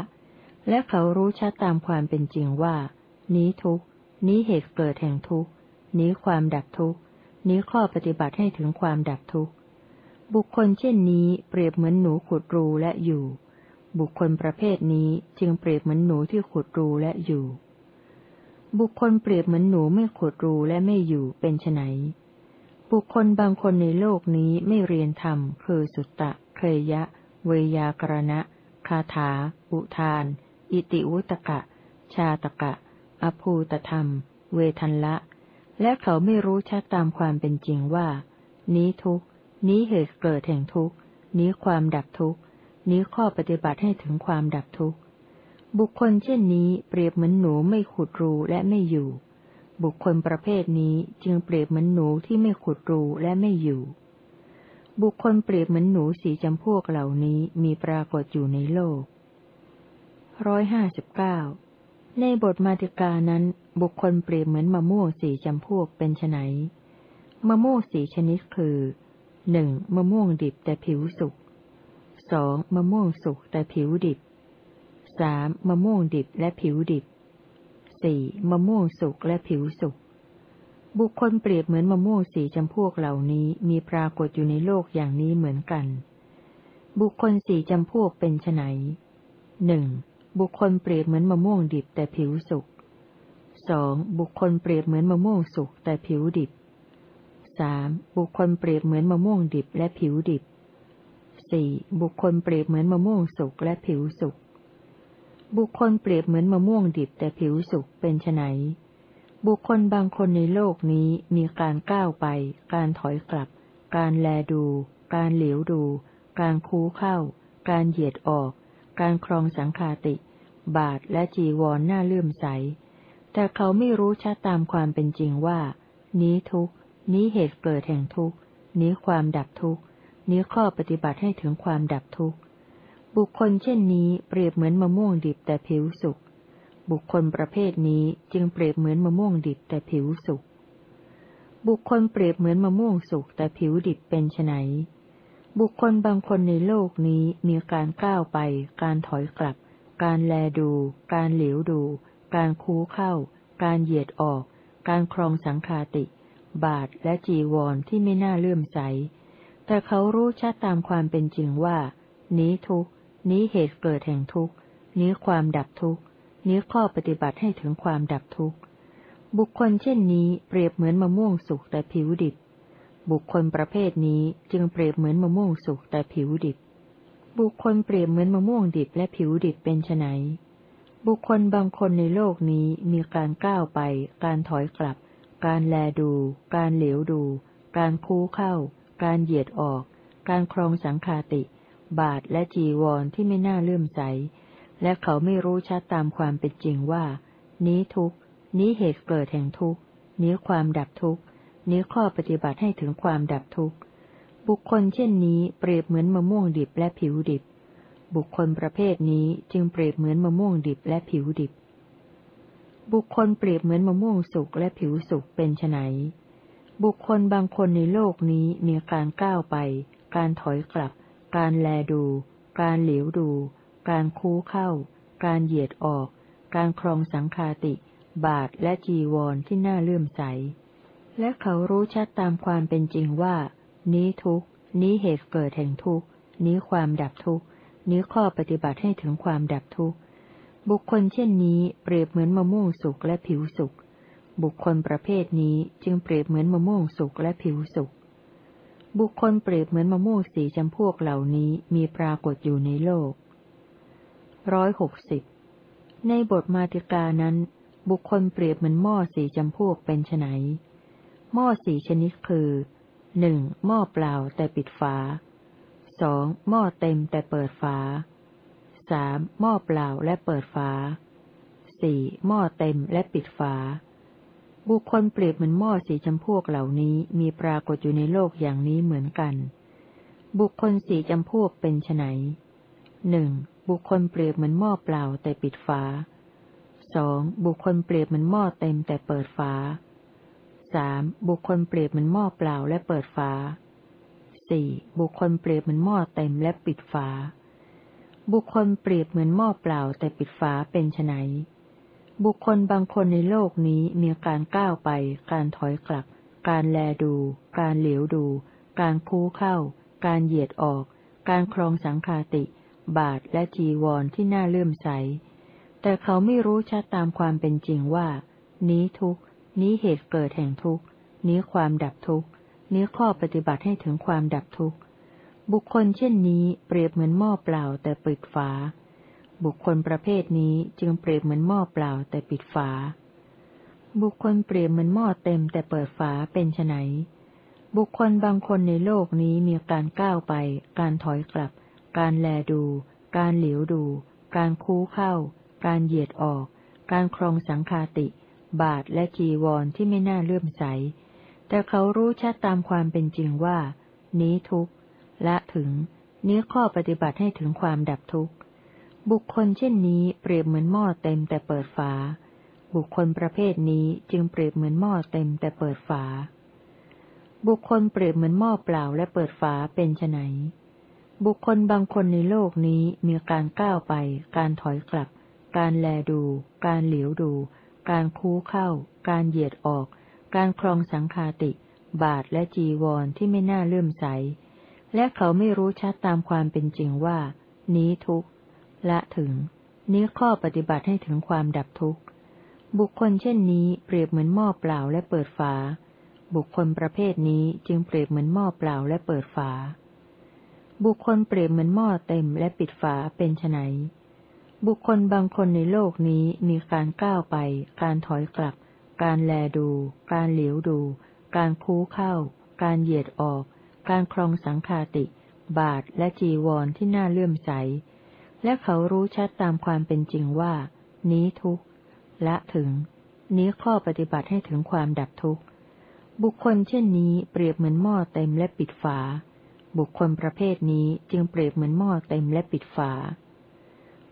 และเขารู้ชัดตามความเป็นจริงว่า นี้ทุกนี้เหตุเกิดแห่งทุกนี้ความดับทุกนี้ข้อปฏิบัติให้ถึงความดับทุกบุคคลเช่นนี้เปรียบเหมือนหนูขุดรูและอยู่ บุคคลประเภทนี้จึงเปรียบเหมือนหนูที่ขุดรูและอยู่ บุคคลเปรียบเหมือนหนูไม่ขุดรูและไม่อยู่เป็นไนบุคคลบางคนในโลกนี้ไม่เรียนธรรมคือสุตตะเคยยะ เวยากรณะ คาถา อุทาน อิติวุตกะ ชาตกะ อภูตธรรม เวทันละ และเขาไม่รู้ชัดตามความเป็นจริงว่า นี้ทุกนี้เหตุเกิดแห่งทุกนี้ความดับทุกนี้ข้อปฏิบัติให้ถึงความดับทุกบุคคลเช่นนี้เปรียบเหมือนหนูไม่ขุดรูและไม่อยู่ บุคคลประเภทนี้จึงเปรียบเหมือนหนูที่ไม่ขุดรูและไม่อยู่ บุคคลเปรียบเหมือนหนูสีจำพวกเหล่านี้มีปรากฏอยู่ในโลกร้อยห้าสิบเก้าในบทมาติกานั้น บุคคลเปรียบเหมือนมะม่วงสีจำพวกเป็นไนมะม่วงสีชนิดคือหนึ่งมะม่วงดิบแต่ผิวสุกสองมะม่วงสุกแต่ผิวดิบสามมะม่วงดิบและผิวดิบสี่มะม่วงสุกและผิวสุก บุคคลเปรียบเหมือนมะม่วงสีจำพวกเหล่านี้มีปรากฏอยู่ในโลกอย่างนี้เหมือนกัน บุคคลสีจำพวกเป็นไนหนึ่งบุคคลเปรียบเหมือนมะม่วงดิบแต่ผิวสุกสองบุคคลเปรียบเหมือนมะม่วงสุกแต่ผิวดิบสามบุคคลเปรียบเหมือนมะม่วงดิบและผิวดิบสี่บุคคลเปรียบเหมือนมะม่วงสุกและผิวสุกบุคคลเปรียบเหมือนมะม่วงดิบแต่ผิวสุกเป็นไน บุคคลบางคนในโลกนี้มีการก้าวไป การถอยกลับ การแลดู การเหลียวดู การคูเข้า การเหยียดออก การครองสังคาติ บาทและจีวรหน้าเลื่อมใส แต่เขาไม่รู้ชัดตามความเป็นจริงว่า นี้ทุกนี้เหตุเกิดแห่งทุกนี้ความดับทุกนี้ข้อปฏิบัติให้ถึงความดับทุกบุคคลเช่นนี้เปรียบเหมือนมะม่วงดิบแต่ผิวสุก บุคคลประเภทนี้จึงเปรียบเหมือนมะม่วงดิบแต่ผิวสุก บุคคลเปรียบเหมือนมะม่วงสุกแต่ผิวดิบเป็นไนบุคคลบางคนในโลกนี้มีการก้าวไป การถอยกลับ การแลดู การเหลียวดู การคูเข้า การเหยียดออก การครองสังคาติ บาทและจีวรที่ไม่น่าเลื่อมใส แต่เขารู้ชัดตามความเป็นจริงว่า นี้ทุกนี้เหตุเกิดแห่งทุกนี้ความดับทุก นี้ข้อปฏิบัติให้ถึงความดับทุกข์ บุคคลเช่นนี้เปรียบเหมือนมะม่วงสุกแต่ผิวดิบ บุคคลประเภทนี้จึงเปรียบเหมือนมะม่วงสุกแต่ผิวดิบ บุคคลเปรียบเหมือนมะม่วงดิบและผิวดิบเป็นไนบุคคลบางคนในโลกนี้มีการก้าวไป การถอยกลับ การแลดู การเหลียวดู การคูเข้า การเหยียดออก การครองสังคาติ บาทและจีวรที่ไม่น่าเลื่อมใส และเขาไม่รู้ชัดตามความเป็นจริงว่า นี้ทุกนี้เหตุเกิดแห่งทุกนี้ความดับทุกนี้ข้อปฏิบัติให้ถึงความดับทุกบุคคลเช่นนี้เปรียบเหมือนมะม่วงดิบและผิวดิบ บุคคลประเภทนี้จึงเปรียบเหมือนมะม่วงดิบและผิวดิบ บุคคลเปรียบเหมือนมะม่วงสุกและผิวสุกเป็นไนบุคคลบางคนในโลกนี้มีการก้าวไป การถอยกลับ การแลดู การเหลียวดู การคูเข้า การเหยียดออก การครองสังคาติ บาทและจีวรที่น่าเลื่อมใส และเขารู้ชัดตามความเป็นจริงว่า นี้ทุกนี้เหตุเกิดแห่งทุกนี้ความดับทุกนี้ข้อปฏิบัติให้ถึงความดับทุกบุคคลเช่นนี้เปรียบเหมือนมะม่วงสุกและผิวสุก บุคคลประเภทนี้จึงเปรียบเหมือนมะม่วงสุกและผิวสุก บุคคลเปรียบเหมือนมะม่วงสีจำพวกเหล่านี้มีปรากฏอยู่ในโลก ร้อยหกสิบในบทมาติกานั้น บุคคลเปรียบเหมือนหม้อสีจำพวกเป็นไนหม้อสี่ชนิดคือหนึ่งหม้อเปล่าแต่ปิดฝาสองหม้อเต็มแต่เปิดฝาสามหม้อเปล่าและเปิดฝาสี่หม้อเต็มและปิดฝา บุคคลเปรียบเหมือนหม้อสีจำพวกเหล่านี้มีปรากฏอยู่ในโลกอย่างนี้เหมือนกัน บุคคลสีจำพวกเป็นไนหนึ่ง บุคคลเปรียบเหมือนหม้อเปล่าแต่ปิดฝาสองบุคคลเปรียบเหมือนหม้อเต็มแต่เปิดฝาสามบุคคลเปรียบเหมือนหม้อเปล่าและเปิดฝาสี่บุคคลเปรียบเหมือนหม้อเต็มและปิดฝา บุคคลเปรียบเหมือนหม้อเปล่าแต่ปิดฝาเป็นไนบุคคลบางคนในโลกนี้มีการก้าวไป การถอยกลับ การแลดู การเหลียวดู การคูเข้า การเหยียดออก การครองสังคาติ บาทและจีวรที่น่าเลื่อมใส แต่เขาไม่รู้ชัดตามความเป็นจริงว่า นี้ทุกนี้เหตุเกิดแห่งทุกนี้ความดับทุกนี้ข้อปฏิบัติให้ถึงความดับทุกข์ บุคคลเช่นนี้เปรียบเหมือนหม้อเปล่าแต่ปิดฝา บุคคลประเภทนี้จึงเปรียบเหมือนหม้อเปล่าแต่ปิดฝา บุคคลเปรียบเหมือนหม้อเต็มแต่เปิดฝาเป็นไนบุคคลบางคนในโลกนี้มีการก้าวไป การถอยกลับ การแลดู การเหลียวดู การคู้เข้า การเหยียดออก การครองสังคาติ บาทและจีวรที่ไม่น่าเลื่อมใส แต่เขารู้ชัดตามความเป็นจริงว่า นี้ทุกละถึง นี้ข้อปฏิบัติให้ถึงความดับทุกข์ บุคคลเช่นนี้เปรียบเหมือนหม้อเต็มแต่เปิดฝา บุคคลประเภทนี้จึงเปรียบเหมือนหม้อเต็มแต่เปิดฝา บุคคลเปรียบเหมือนหม้อเปล่าและเปิดฝาเป็นไน บุคคลบางคนในโลกนี้มีการก้าวไป การถอยกลับ การแลดู การเหลียวดู การคูเข้า การเหยียดออก การครองสังคาติ บาทและจีวรที่ไม่น่าเลื่อมใส และเขาไม่รู้ชัดตามความเป็นจริงว่า นี้ทุกละถึง นี้ข้อปฏิบัติให้ถึงความดับทุกข์ บุคคลเช่นนี้เปรียบเหมือนหม้อเปล่าและเปิดฝา บุคคลประเภทนี้จึงเปรียบเหมือนหม้อเปล่าและเปิดฝา บุคคลเปรียบเหมือนหม้อเต็มและปิดฝาเป็นไนบุคคลบางคนในโลกนี้มีการก้าวไป การถอยกลับ การแลดู การเหลียวดู การคู้เข้า การเหยียดออก การครองสังคาติ บาทและจีวรที่น่าเลื่อมใส และเขารู้ชัดตามความเป็นจริงว่า นี้ทุกละถึง นี้ข้อปฏิบัติให้ถึงความดับทุกข์ บุคคลเช่นนี้เปรียบเหมือนหม้อเต็มและปิดฝา บุคคลประเภทนี้จึงเปรียบเหมือนหม้อเต็มและปิดฝา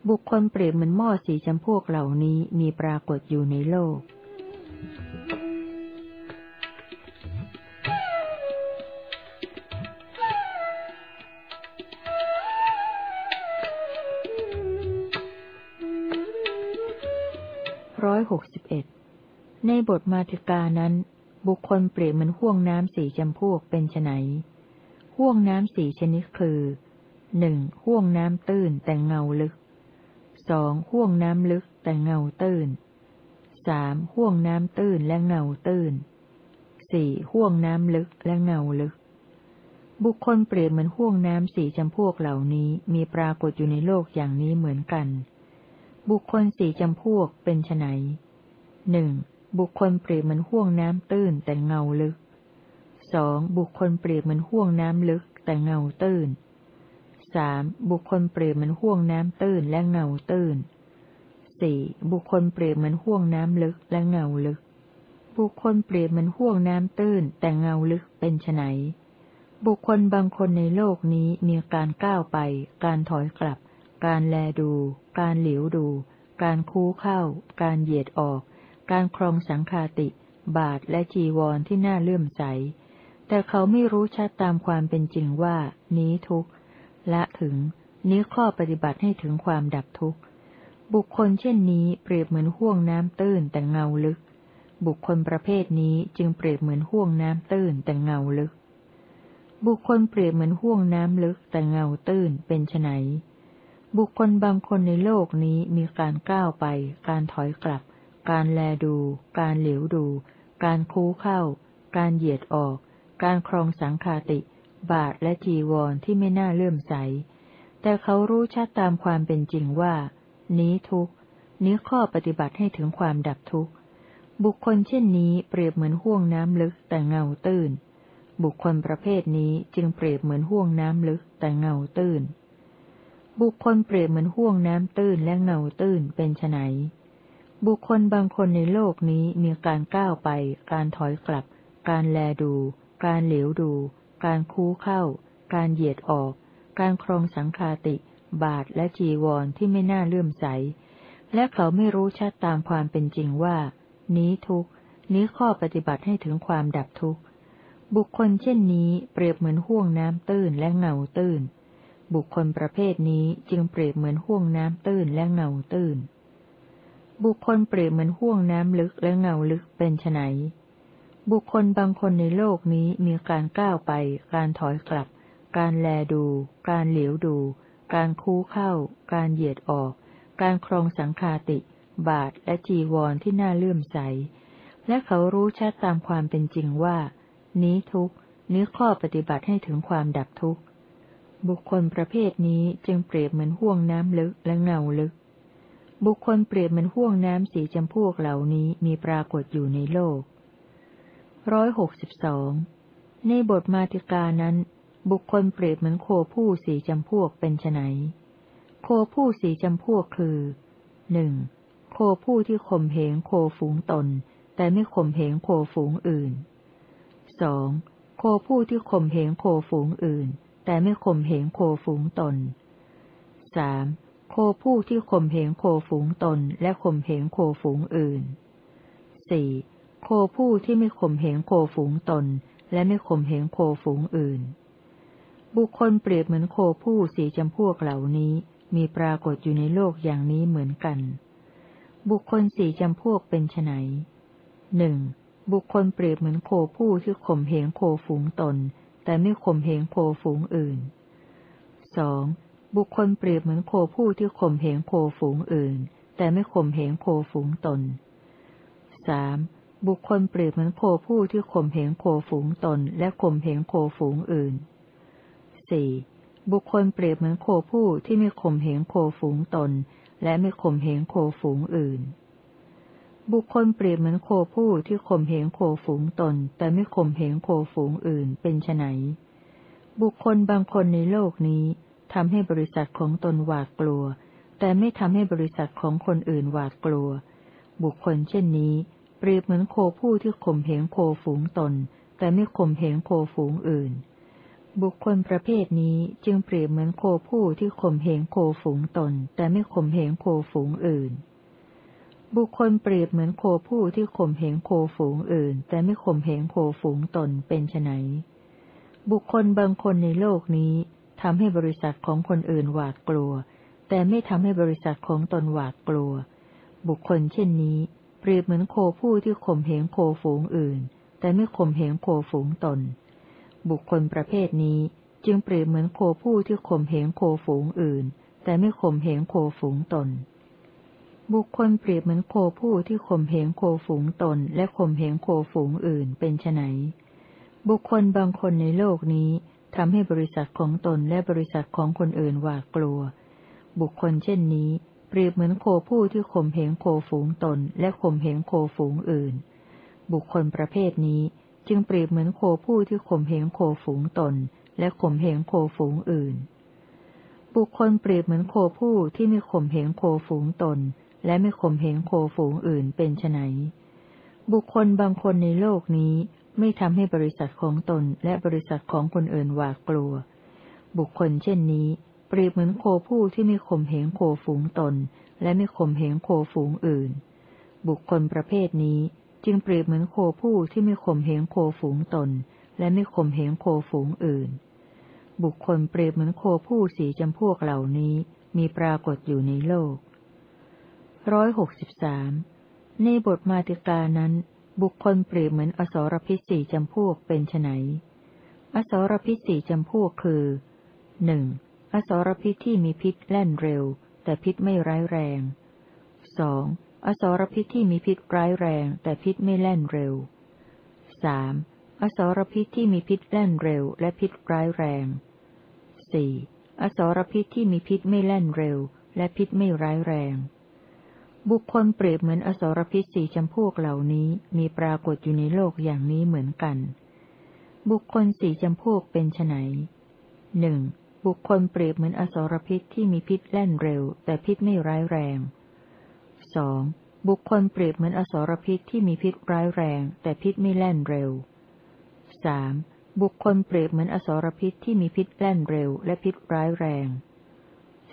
บุคคลเปรียบเหมือนหม้อสีจำพวกเหล่านี้มีปรากฏอยู่ในโลกร้อยหกสิบเอ็ดในบทมาติกานั้น บุคคลเปรียบเหมือนห่วงน้ำสีจำพวกเป็นไน ห่วงน้ำสีชนิดคือหนึ่งห่วงน้ำตื้นแต่เงาลึกสองห่วงน้ำลึกแต่เงาตื้นสามห่วงน้ำตื้นและเงาตื้นสี่ห่วงน้ำลึกและเงาลึก บุคคลเปรียบเหมือนห่วงน้ำสี่จำพวกเหล่านี้มีปรากฏอยู่ในโลกอย่างนี้เหมือนกัน บุคคลสี่จำพวกเป็นไนหนึ่งบุคคลเปรียบเหมือนห่วงน้ำตื้นแต่เงาลึก สองบุคคลเปรียบเหมือนห่วงน้ำลึกแต่เงาตื้นสามบุคคลเปรียบเหมือนห่วงน้ำตื้นและเงาตื้นสี่บุคคลเปรียบเหมือนห่วงน้ำลึกและเงาลึก บุคคลเปรียบเหมือนห่วงน้ำตื้นแต่เงาลึกเป็นไนบุคคลบางคนในโลกนี้มีการก้าวไป การถอยกลับ การแลดู การเหลียวดู การคู้เข้า การเหยียดออก การครองสังคาติ บาทและจีวรที่น่าเลื่อมใส แต่เขาไม่รู้ชัดตามความเป็นจริงว่า นี้ทุกข์ละถึง นี้ข้อปฏิบัติให้ถึงความดับทุกข์บุคคลเช่นนี้เปรียบเหมือนห่วงน้ำตื้นแต่เงาลึก บุคคลประเภทนี้จึงเปรียบเหมือนห่วงน้ำตื้นแต่เงาลึก บุคคลเปรียบเหมือนห่วงน้ำลึกแต่เงาตื้นเป็นไนบุคคลบางคนในโลกนี้มีการก้าวไป การถอยกลับ การแลดู การเหลียวดู การคู้เข้า การเหยียดออก การครองสังคาติ บาทและจีวรที่ไม่น่าเลื่อมใส แต่เขารู้ชัดตามความเป็นจริงว่า นี้ทุกนี้ข้อปฏิบัติให้ถึงความดับทุกข์ บุคคลเช่นนี้เปรียบเหมือนห่วงน้ำลึกแต่เงาตื้น บุคคลประเภทนี้จึงเปรียบเหมือนห่วงน้ำลึกแต่เงาตื้น บุคคลเปรียบเหมือนห่วงน้ำตื้นและเงาตื้นเป็นไนบุคคลบางคนในโลกนี้มีการก้าวไป การถอยกลับ การแลดู การเหลียวดู การคู้เข้า การเหยียดออก การครองสังคาติ บาทและจีวรที่ไม่น่าเลื่อมใส และเขาไม่รู้ชัดตามความเป็นจริงว่า นี้ทุกนี้ข้อปฏิบัติให้ถึงความดับทุกข์ บุคคลเช่นนี้เปรียบเหมือนห่วงน้ำตื้นและเงาตื้น บุคคลประเภทนี้จึงเปรียบเหมือนห่วงน้ำตื้นและเงาตื้น บุคคลเปรียบเหมือนห่วงน้ำลึกและเงาลึกเป็นไน บุคคลบางคนในโลกนี้มีการก้าวไป การถอยกลับ การแลดู การเหลียวดู การคู้เข้า การเหยียดออก การครองสังคาติ บาทและจีวรที่น่าเลื่อมใส และเขารู้ชัดตามความเป็นจริงว่า นี้ทุกนี้ข้อปฏิบัติให้ถึงความดับทุกข์ บุคคลประเภทนี้จึงเปรียบเหมือนห่วงน้ำลึกและเงาลึก บุคคลเปรียบเหมือนห่วงน้ำสีจำพวกเหล่านี้มีปรากฏอยู่ในโลก ร้อยหกสิบสองในบทมาติกานั้น บุคคลเปรียบเหมือนโคผู้สี่จำพวกเป็นไนโคผู้สี่จำพวกคือหนึ่งโคผู้ที่ข่มเหงโคฝูงตน แต่ไม่ข่มเหงโคฝูงอื่นสองโคผู้ที่ข่มเหงโคฝูงอื่น แต่ไม่ข่มเหงโคฝูงตนสามโคผู้ที่ข่มเหงโคฝูงตน และข่มเหงโคฝูงอื่นสี่ โคผู้ที่ไม่ข่มเหงโคฝูงตน และไม่ข่มเหงโคฝูงอื่น บุคคลเปรียบเหมือนโคผู้สีจำพวกเหล่านี้ มีปรากฏอยู่ในโลกอย่างนี้เหมือนกัน บุคคลสี่จำพวกเป็นไนหนึ่งบุคคลเปรียบเหมือนโคผู้ที่ข่มเหงโคฝูงตน แต่ไม่ข่มเหงโคฝูงอื่นสองบุคคลเปรียบเหมือนโคผู้ที่ข่มเหงโคฝูงอื่น แต่ไม่ข่มเหงโคฝูงตนสาม บุคคลเปรียบเหมือนโคผู้ที่ข่มเหงโคฝูงตนและข่มเหงโคฝูงอื่นสี่บุคคลเปรียบเหมือนโคผู้ที่ไม่ข่มเหงโคฝูงตน และไม่ข่มเหงโคฝูงอื่น บุคคลเปรียบเหมือนโคผู้ที่ข่มเหงโคฝูงตน แต่ไม่ข่มเหงโคฝูงอื่นเป็นไนบุคคลบางคนในโลกนี้ทำให้บริษัทของตนหวาดกลัว แต่ไม่ทำให้บริษัทของคนอื่นหวาดกลัว บุคคลเช่นนี้ เปรียบเหมือนโคผู้ที่ข่มเหงโคฝูงตน แต่ไม่ข่มเหงโคฝูงอื่น บุคคลประเภทนี้จึงเปรียบเหมือนโคผู้ที่ข่มเหงโคฝูงตน แต่ไม่ข่มเหงโคฝูงอื่น บุคคลเปรียบเหมือนโคผู้ที่ข่มเหงโคฝูงอื่น แต่ไม่ข่มเหงโคฝูงตนเป็นไนบุคคลบางคนในโลกนี้ทำให้บริษัทของคนอื่นหวาดกลัว แต่ไม่ทำให้บริษัทของตนหวาดกลัว บุคคลเช่นนี้ เปรียบเหมือนโคผู้ที่ข่มเหงโคฝูงอื่น แต่ไม่ข่มเหงโคฝูงตน บุคคลประเภทนี้จึงเปรียบเหมือนโคผู้ที่ข่มเหงโคฝูงอื่น แต่ไม่ข่มเหงโคฝูงตน บุคคลเปรียบเหมือนโคผู้ที่ข่มเหงโคฝูงตน และข่มเหงโคฝูงอื่นเป็นไนบุคคลบางคนในโลกนี้ทำให้บริษัทของตนและบริษัทของคนอื่นหวาดกลัว บุคคลเช่นนี้ เปรียบเหมือนโคผู้ที่ข่มเหงโคฝูงตน และข่มเหงโคฝูงอื่น บุคคลประเภทนี้จึงเปรียบเหมือนโคผู้ที่ข่มเหงโคฝูงตน และข่มเหงโคฝูงอื่น บุคคลเปรียบเหมือนโคผู้ที่ไม่ข่มเหงโคฝูงตน และไม่ข่มเหงโคฝูงอื่นเป็นไนบุคคลบางคนในโลกนี้ไม่ทำให้บริษัทของตนและบริษัทของคนอื่นหวาดกลัว บุคคลเช่นนี้ เปรียบเหมือนโคผู้ที่ไม่ข่มเหงโคฝูงตน และไม่ข่มเหงโคฝูงอื่น บุคคลประเภทนี้จึงเปรียบเหมือนโคผู้ที่ไม่ข่มเหงโคฝูงตน และไม่ข่มเหงโคฝูงอื่น บุคคลเปรียบเหมือนโคผู้สีจำพวกเหล่านี้มีปรากฏอยู่ในโลกร้อยหกสิบสามในบทมาติกานั้น บุคคลเปรียบเหมือนอสรพิษสี่จำพวกเป็นไนอสรพิษสี่จำพวกคือหนึ่ง อสรพิษที่มีพิษแล่นเร็ว แต่พิษไม่ร้ายแรงสองอสรพิษที่มีพิษร้ายแรง แต่พิษไม่แล่นเร็วสามอสรพิษที่มีพิษแล่นเร็ว และพิษร้ายแรงสี่อสรพิษที่มีพิษไม่แล่นเร็ว และพิษไม่ร้ายแรง บุคคลเปรียบเหมือนอสรพิษสี่จำพวกเหล่านี้มีปรากฏอยู่ในโลกอย่างนี้เหมือนกัน บุคคลสี่จำพวกเป็นไนหนึ่ง บุคคลเปรียบเหมือนอสรพิษที่มีพิษแล่นเร็ว แต่พิษไม่ร้ายแรงสองบุคคลเปรียบเหมือนอสรพิษที่มีพิษร้ายแรง แต่พิษไม่แล่นเร็วสามบุคคลเปรียบเหมือนอสรพิษที่มีพิษแล่นเร็ว และพิษร้ายแรง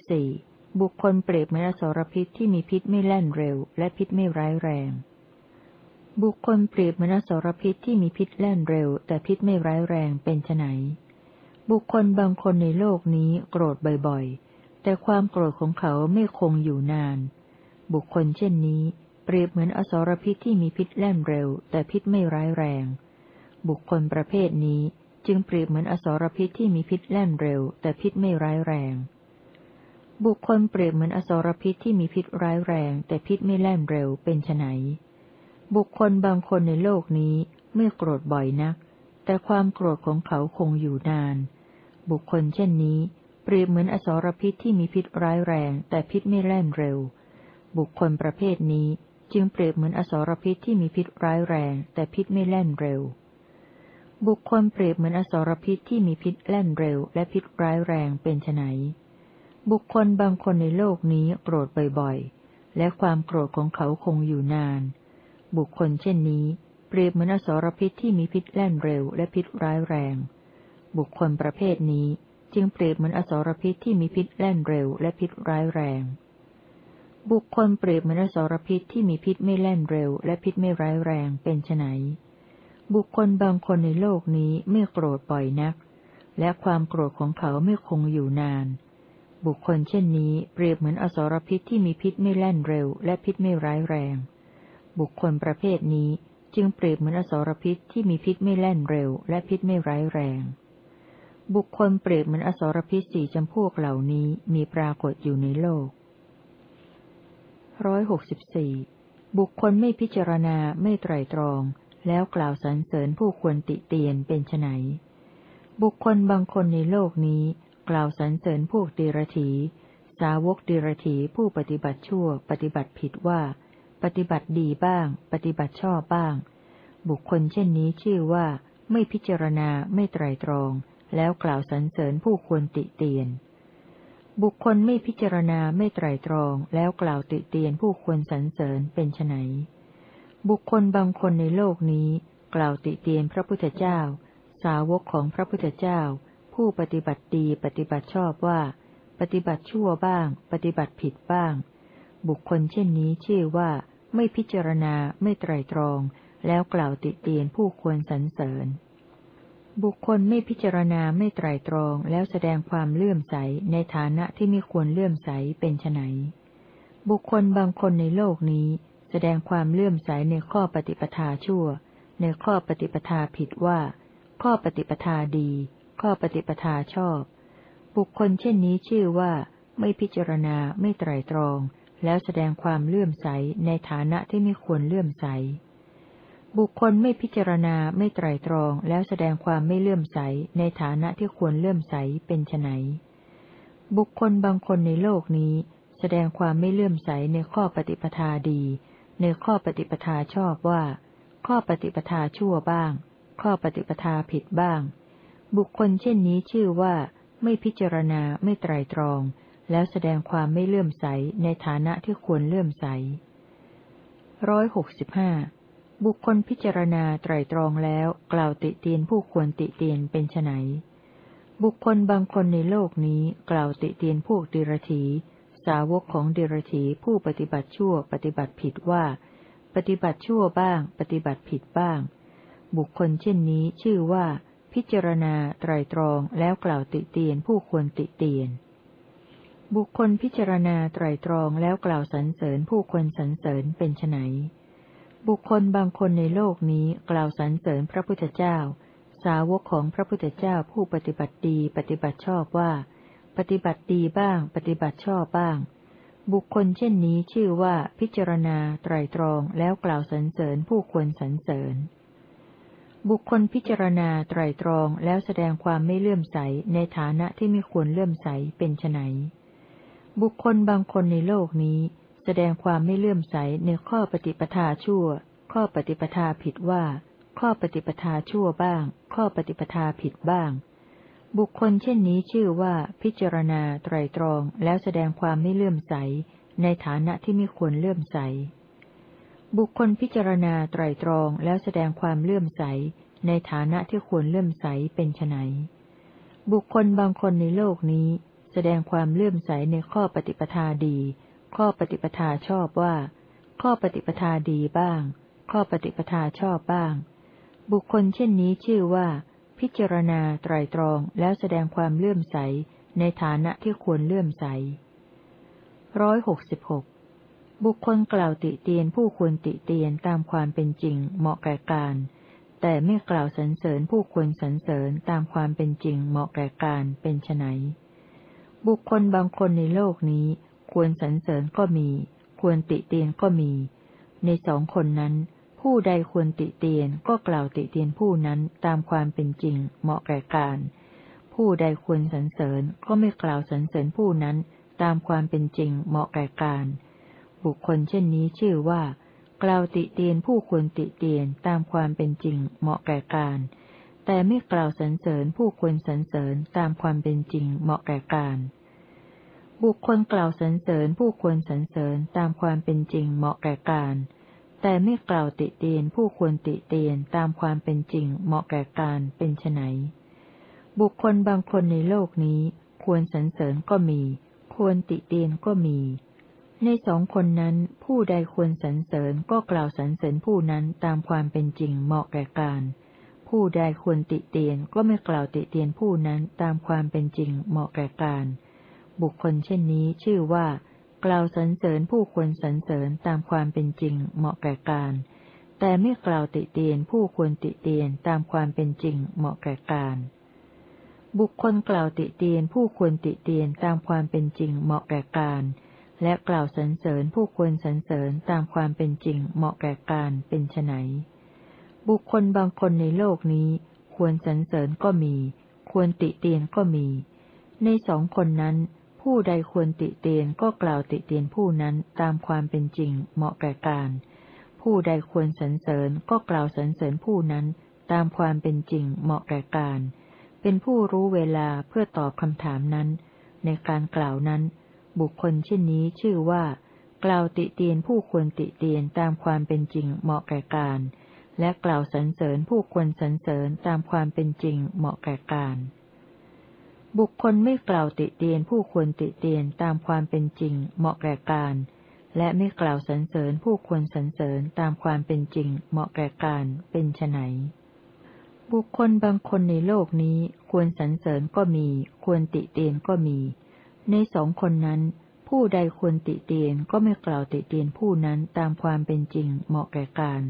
สี่บุคคลเปรียบเหมือนอสรพิษที่มีพิษไม่แล่นเร็ว และพิษไม่ร้ายแรง บุคคลเปรียบเหมือนอสรพิษที่มีพิษแล่นเร็ว แต่พิษไม่ร้ายแรงเป็นไน บุคคลบางคนในโลกนี้โกรธบ่อยๆ แต่ความโกรธของเขาไม่คงอยู่นาน บุคคลเช่นนี้ เปรียบเหมือนอสรพิษที่มีพิษแล่นเร็ว แต่พิษไม่ร้ายแรง บุคคลประเภทนี้จึงเปรียบเหมือนอสรพิษที่มีพิษแล่นเร็ว แต่พิษไม่ร้ายแรง บุคคลเปรียบเหมือนอสรพิษที่มีพิษร้ายแรง แต่พิษไม่แล่นเร็วเป็นไนบุคคลบางคนในโลกนี้ไม่โกรธบ่อยนัก แต่ความโกรธของเขาคงอยู่นาน บุคคลเช่นนี้ เปรียบเหมือนอสรพิษที่มีพิษร้ายแรงแต่พิษไม่แล่นเร็ว บุคคลประเภทนี้จึงเปรียบเหมือนอสรพิษที่มีพิษร้ายแรงแต่พิษไม่แล่นเร็ว บุคคลเปรียบเหมือนอสรพิษที่มีพิษแล่นเร็ว และพิษร้ายแรงเป็นไนบุคคลบางคนในโลกนี้โกรธบ่อยๆ และความโกรธของเขาคงอยู่นาน บุคคลเช่นนี้ เปรียบเหมือนอสรพิษที่มีพิษแล่นเร็ว และพิษร้ายแรง บุคคลประเภทนี้จึงเปรียบเหมือนอสรพิษที่มีพิษแล่นเร็วและพิษร้ายแรง บุคคลเปรียบเหมือนอสรพิษที่มีพิษไม่แล่นเร็วและพิษไม่ร้ายแรงเป็นไนบุคคลบางคนในโลกนี้ไม่โกรธบ่อยนัก และความโกรธของเขาไม่คงอยู่นาน บุคคลเช่นนี้เปรียบเหมือนอสรพิษที่มีพิษไม่แล่นเร็วและพิษไม่ร้ายแรง บุคคลประเภทนี้จึงเปรียบเหมือนอสรพิษที่มีพิษไม่แล่นเร็วและพิษไม่ร้ายแรง บุคคลเปรียบเหมือนอสรพิษสี่จำพวกเหล่านี้มีปรากฏอยู่ในโลกร้อยหกสิบสี่บุคคลไม่พิจารณาไม่ไตรตรอง แล้วกล่าวสรรเสริญผู้ควรติเตียนเป็นไนบุคคลบางคนในโลกนี้ กล่าวสรรเสริญพวกเดรถี สาวกเดรถีผู้ปฏิบัติชั่ว ปฏิบัติผิดว่า ปฏิบัติดีบ้าง ปฏิบัติชอบบ้าง บุคคลเช่นนี้ชื่อว่า ไม่พิจารณาไม่ไตรตรอง แล้วกล่าวสรรเสริญผู้ควรติเตียน บุคคลไม่พิจารณาไม่ไตรตรอง แล้วกล่าวติเตียนผู้ควรสรรเสริญเป็นไนบุคคลบางคนในโลกนี้ กล่าวติเตียนพระพุทธเจ้า สาวกของพระพุทธเจ้า ผู้ปฏิบัติดีปฏิบัติชอบว่า ปฏิบัติชั่วบ้าง ปฏิบัติผิดบ้าง บุคคลเช่นนี้ชื่อว่า ไม่พิจารณาไม่ไตรตรอง แล้วกล่าวติเตียนผู้ควรสรรเสริญ บุคคลไม่พิจารณาไม่ไตรตรองแล้วแสดงความเลื่อมใสในฐานะที่ไม่ควรเลื่อมใสเป็นไนบุคคลบางคนในโลกนี้ แสดงความเลื่อมใสในข้อปฏิปทาชั่ว ในข้อปฏิปทาผิดว่า ข้อปฏิปทาดี ข้อปฏิปทาชอบ บุคคลเช่นนี้ชื่อว่า ไม่พิจารณาไม่ไตรตรอง แล้วแสดงความเลื่อมใสในฐานะที่ไม่ควรเลื่อมใส บุคคลไม่พิจารณาไม่ไตรตรองแล้วแสดงความไม่เลื่อมใสในฐานะที่ควรเลื่อมใสเป็นไนบุคคลบางคนในโลกนี้ แสดงความไม่เลื่อมใสในข้อปฏิปทาดี ในข้อปฏิปทาชอบว่า ข้อปฏิปทาชั่วบ้าง ข้อปฏิปทาผิดบ้าง บุคคลเช่นนี้ชื่อว่า ไม่พิจารณาไม่ไตรตรอง แล้วแสดงความไม่เลื่อมใสในฐานะที่ควรเลื่อมใสร้อยหกสิบห้า บุคคลพิจารณาไตรตรองแล้วกล่าวติเตียนผู้ควรติเตียนเป็นไนบุคคลบางคนในโลกนี้กล่าวติเตียนพวกดิรถีสาวกของดิรถีผู้ปฏิบัติชั่วปฏิบัติผิดว่า ปฏิบัติชั่วบ้าง ปฏิบัติผิดบ้าง บุคคลเช่นนี้ชื่อว่า พิจารณาไตรตรองแล้วกล่าวติเตียนผู้ควรติเตียน บุคคลพิจารณาไตรตรองแล้วกล่าวสรรเสริญผู้ควรสรรเสริญเป็นไน บุคคลบางคนในโลกนี้กล่าวสรรเสริญพระพุทธเจ้า สาวกของพระพุทธเจ้าผู้ปฏิบัติดีปฏิบัติชอบว่า ปฏิบัติดีบ้าง ปฏิบัติชอบบ้าง บุคคลเช่นนี้ชื่อว่าพิจารณาไตรตรองแล้วกล่าวสรรเสริญผู้ควรสรรเสริญ บุคคลพิจารณาไตรตรองแล้วแสดงความไม่เลื่อมใสในฐานะที่ไม่ควรเลื่อมใสเป็นไนบุคคลบางคนในโลกนี้ แสดงความไม่เลื่อมใสในข้อปฏิปทาชั่ว ข้อปฏิปทาผิดว่า ข้อปฏิปทาชั่วบ้าง ข้อปฏิปทาผิดบ้าง บุคคลเช่นนี้ชื่อว่าพิจารณาไตรตรองแล้วแสดงความไม่เลื่อมใส ในฐานะที่ไม่ควรเลื่อมใส บุคคลพิจารณาไตรตรองแล้วแสดงความเลื่อมใส ในฐานะที่ควรเลื่อมใสเป็นไนบุคคลบางคนในโลกนี้ แสดงความเลื่อมใสในข้อปฏิปทาดี ข้อปฏิปทาชอบว่า ข้อปฏิปทาดีบ้าง ข้อปฏิปทาชอบบ้าง บุคคลเช่นนี้ชื่อว่า พิจารณาไตรตรองแล้วแสดงความเลื่อมใสในฐานะที่ควรเลื่อมใสร้อยหกสิบหกบุคคลกล่าวติเตียนผู้ควรติเตียนตามความเป็นจริงเหมาะแก่การ แต่ไม่กล่าวสรรเสริญผู้ควรสรรเสริญตามความเป็นจริงเหมาะแก่การเป็นไนบุคคลบางคนในโลกนี้ ควรสรรเสริญก็มี ควรติเตียนก็มี ในสองคนนั้น ผู้ใดควรติเตียนก็กล่าวติเตียนผู้นั้นตามความเป็นจริง เหมาะแก่การ ผู้ใดควรสรรเสริญก็ไม่กล่าวสรรเสริญผู้นั้นตามความเป็นจริงเหมาะแก่การ บุคคลเช่นนี้ชื่อว่า กล่าวติเตียนผู้ควรติเตียนตามความเป็นจริงเหมาะแก่การ แต่ไม่กล่าวสรรเสริญผู้ควรสรรเสริญตามความเป็นจริงเหมาะแก่การ บุคคลกล่าวสรรเสริญผู้ควรสรรเสริญตามความเป็นจริงเหมาะแก่การ แต่ไม่กล่าวติเตียนผู้ควรติเตียนตามความเป็นจริงเหมาะแก่การเป็นไนบุคคลบางคนในโลกนี้ ควรสรรเสริญก็มี ควรติเตียนก็มี ในสองคนนั้นผู้ใดควรสรรเสริญก็กล่าวสรรเสริญผู้นั้นตามความเป็นจริงเหมาะแก่การผู้ใดควรติเตียนก็ไม่กล่าวติเตียนผู้นั้นตามความเป็นจริงเหมาะแก่การ บุคคลเช่นนี้ชื่อว่า กล่าวสรรเสริญผู้ควรสรรเสริญตามความเป็นจริงเหมาะแก่การ แต่ไม่กล่าวติเตียนผู้ควรติเตียนตามความเป็นจริงเหมาะแก่การ บุคคลกล่าวติเตียนผู้ควรติเตียนตามความเป็นจริงเหมาะแก่การ และกล่าวสรรเสริญผู้ควรสรรเสริญตามความเป็นจริงเหมาะแก่การเป็นไนบุคคลบางคนในโลกนี้ควรสรรเสริญก็มี ควรติเตียนก็มี ในสองคนนั้น ผู้ใดควรติเตียนก็กล่าวติเตียนผู้นั้นตามความเป็นจริงเหมาะแก่การ ผู้ใดควรสรรเสริญก็กล่าวสรรเสริญผู้นั้นตามความเป็นจริงเหมาะแก่การ เป็นผู้รู้เวลาเพื่อตอบคำถามนั้น ในการกล่าวนั้น บุคคลเช่นนี้ชื่อว่า กล่าวติเตียนผู้ควรติเตียนตามความเป็นจริงเหมาะแก่การ และกล่าวสรรเสริญผู้ควรสรรเสริญตามความเป็นจริงเหมาะแก่การ บุคคลไม่กล่าวติเตียนผู้ควรติเตียนตามความเป็นจริงเหมาะแก่การ และไม่กล่าวสรรเสริญผู้ควรสรรเสริญตามความเป็นจริงเหมาะแก่การเป็นไนบุคคลบางคนในโลกนี้ควรสรรเสริญก็มี ควรติเตียนก็มี ในสองคนนั้น ผู้ใดควรติเตียนก็ไม่กล่าวติเตียนผู้นั้นตามความเป็นจริงเหมาะแก่การ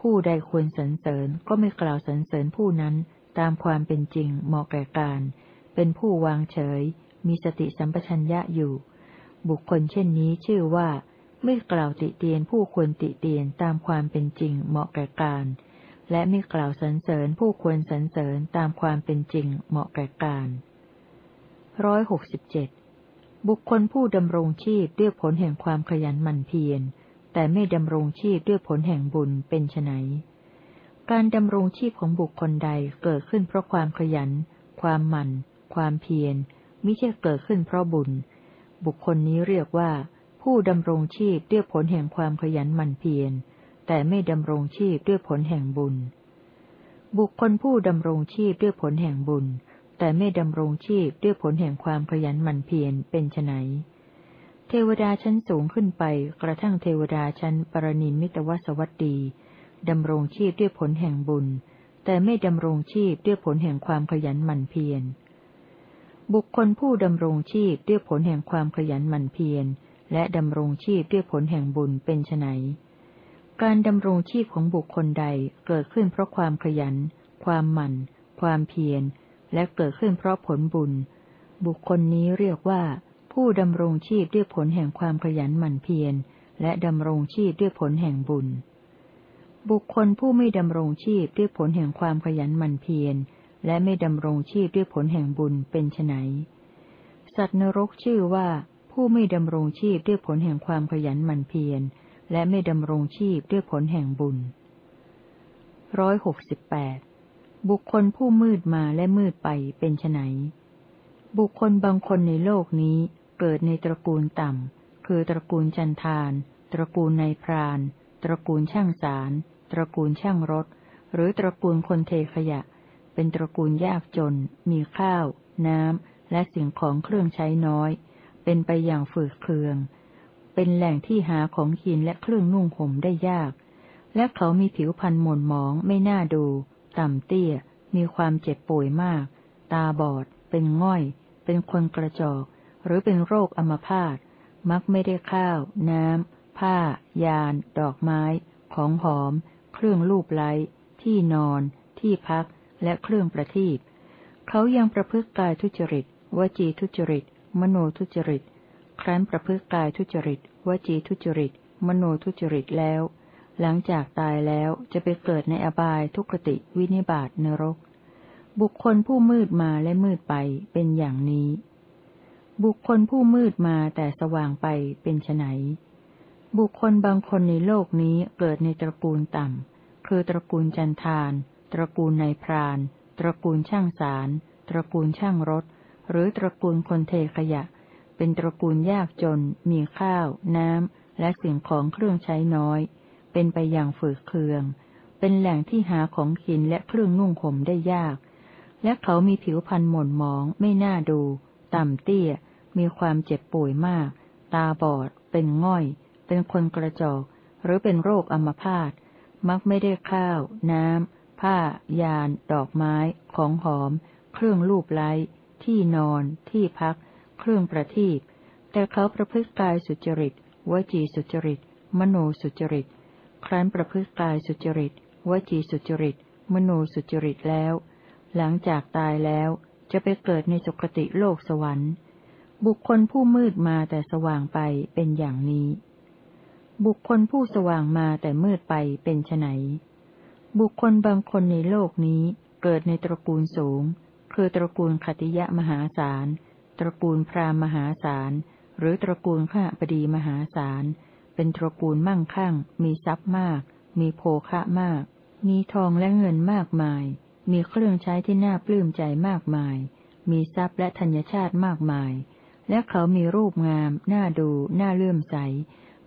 ผู้ใดควรสรรเสริญก็ไม่กล่าวสรรเสริญผู้นั้นตามความเป็นจริงเหมาะแก่การ เป็นผู้วางเฉย มีสติสัมปชัญญะอยู่ บุคคลเช่นนี้ชื่อว่า ไม่กล่าวติเตียนผู้ควรติเตียนตามความเป็นจริงเหมาะแก่การ และไม่กล่าวสรรเสริญผู้ควรสรรเสริญตามความเป็นจริงเหมาะแก่การร้อยหกสิบเจ็ดบุคคลผู้ดำรงชีพด้วยผลแห่งความขยันหมั่นเพียร แต่ไม่ดำรงชีพด้วยผลแห่งบุญเป็นไนการดำรงชีพของบุคคลใดเกิดขึ้นเพราะความขยัน ความหมั่น ความเพียรมิใช่เกิดขึ้นเพราะบุญ บุคคลนี้เรียกว่า ผู้ดำรงชีพด้วยผลแห่งความขยันหมั่นเพียร แต่ไม่ดำรงชีพด้วยผลแห่งบุญ บุคคลผู้ดำรงชีพด้วยผลแห่งบุญ แต่ไม่ดำรงชีพด้วยผลแห่งความขยันหมั่นเพียรเป็นไนเทวดาชั้นสูงขึ้นไปกระทั่งเทวดาชั้นปรนิมิตวสวัสดีดำรงชีพด้วยผลแห่งบุญ แต่ไม่ดำรงชีพด้วยผลแห่งความขยันหมั่นเพียร บุคคลผู้ดำรงชีพด้วยผลแห่งความขยันหมั่นเพียร และดำรงชีพด้วยผลแห่งบุญเป็นไนการดำรงชีพของบุคคลใดเกิดขึ้นเพราะความขยัน ความหมั่น ความเพียร และเกิดขึ้นเพราะผลบุญ บุคคลนี้เรียกว่า ผู้ดำรงชีพด้วยผลแห่งความขยันหมั่นเพียร และดำรงชีพด้วยผลแห่งบุญ บุคคลผู้ไม่ดำรงชีพด้วยผลแห่งความขยันหมั่นเพียร และไม่ดำรงชีพด้วยผลแห่งบุญเป็นไนสัตว์นรกชื่อว่าผู้ไม่ดำรงชีพด้วยผลแห่งความขยันหมั่นเพียรและไม่ดำรงชีพด้วยผลแห่งบุญร้อยหกสิบแปดบุคคลผู้มืดมาและมืดไปเป็นไนบุคคลบางคนในโลกนี้เกิดในตระกูลต่ำ คือตระกูลจันทาน ตระกูลในพราน ตระกูลช่างสาร ตระกูลช่างรถ หรือตระกูลคนเทขยะ เป็นตระกูลยากจน มีข้าว น้ำ และสิ่งของเครื่องใช้น้อย เป็นไปอย่างฝืดเคือง เป็นแหล่งที่หาของกินและเครื่องนุ่งห่มได้ยาก และเขามีผิวพรรณหม่นหมองไม่น่าดู ต่ำเตี้ย มีความเจ็บป่วยมาก ตาบอด เป็นง่อย เป็นคนกระจอก หรือเป็นโรคอัมพาต มักไม่ได้ข้าว น้ำ ผ้า ยาน ดอกไม้ ของหอม เครื่องลูบไล้ ที่นอน ที่พัก และเครื่องประทีปเขายังประพฤติกายทุจริต วจีทุจริต มโนทุจริต ครั้นประพฤติกายทุจริต วจีทุจริต มโนทุจริตแล้ว หลังจากตายแล้วจะไปเกิดในอบายทุกติวินิบาตนรก บุคคลผู้มืดมาและมืดไปเป็นอย่างนี้ บุคคลผู้มืดมาแต่สว่างไปเป็นไนบุคคลบางคนในโลกนี้เกิดในตระกูลต่ำ คือตระกูลจันทาน ตระกูลในพราน ตระกูลช่างสาร ตระกูลช่างรถ หรือตระกูลคนเทขยะ เป็นตระกูลยากจน มีข้าว น้ำ และสิ่งของเครื่องใช้น้อย เป็นไปอย่างฝืดเคือง เป็นแหล่งที่หาของกินและเครื่องนุ่งห่มได้ยาก และเขามีผิวพรรณหม่นหมอง ไม่น่าดู ต่ำเตี้ย มีความเจ็บป่วยมาก ตาบอด เป็นง่อย เป็นคนกระจอก หรือเป็นโรคอัมพาต มักไม่ได้ข้าว น้ำ ผ้า ยาน ดอกไม้ ของหอม เครื่องลูบไล้ ที่นอน ที่พัก เครื่องประทีปแต่เขาประพฤติกายสุจริต วจีสุจริต มโนสุจริต ครั้นประพฤติกายสุจริต วจีสุจริต มโนสุจริตแล้ว หลังจากตายแล้วจะไปเกิดในสุคติโลกสวรรค์ บุคคลผู้มืดมาแต่สว่างไปเป็นอย่างนี้ บุคคลผู้สว่างมาแต่มืดไปเป็นไน บุคคลบางคนในโลกนี้เกิดในตระกูลสูง คือตระกูลขติยะมหาศาล ตระกูลพราหมหาศาล หรือตระกูลข้าบดีมหาศาล เป็นตระกูลมั่งคั่ง มีทรัพย์มาก มีโภคะมาก มีทองและเงินมากมาย มีเครื่องใช้ที่น่าปลื้มใจมากมาย มีทรัพย์และธัญชาติมากมาย และเขามีรูปงาม น่าดู น่าเลื่อมใส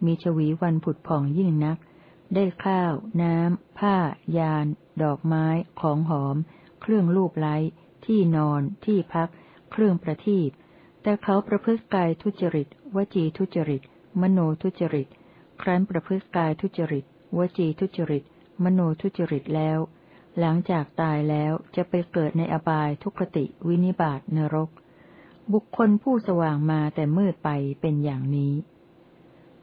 มีชวีวันผุดผ่องยิ่งนัก ได้ข้าว น้ำ ผ้า ยาน ดอกไม้ ของหอม เครื่องลูบไล้ ที่นอน ที่พัก เครื่องประทีปแต่เขาประพฤติกายทุจริต วจีทุจริต มโนทุจริต ครั้นประพฤติกายทุจริต วจีทุจริต มโนทุจริตแล้ว หลังจากตายแล้วจะไปเกิดในอบายทุกติวินิบาตนรก บุคคลผู้สว่างมาแต่มืดไปเป็นอย่างนี้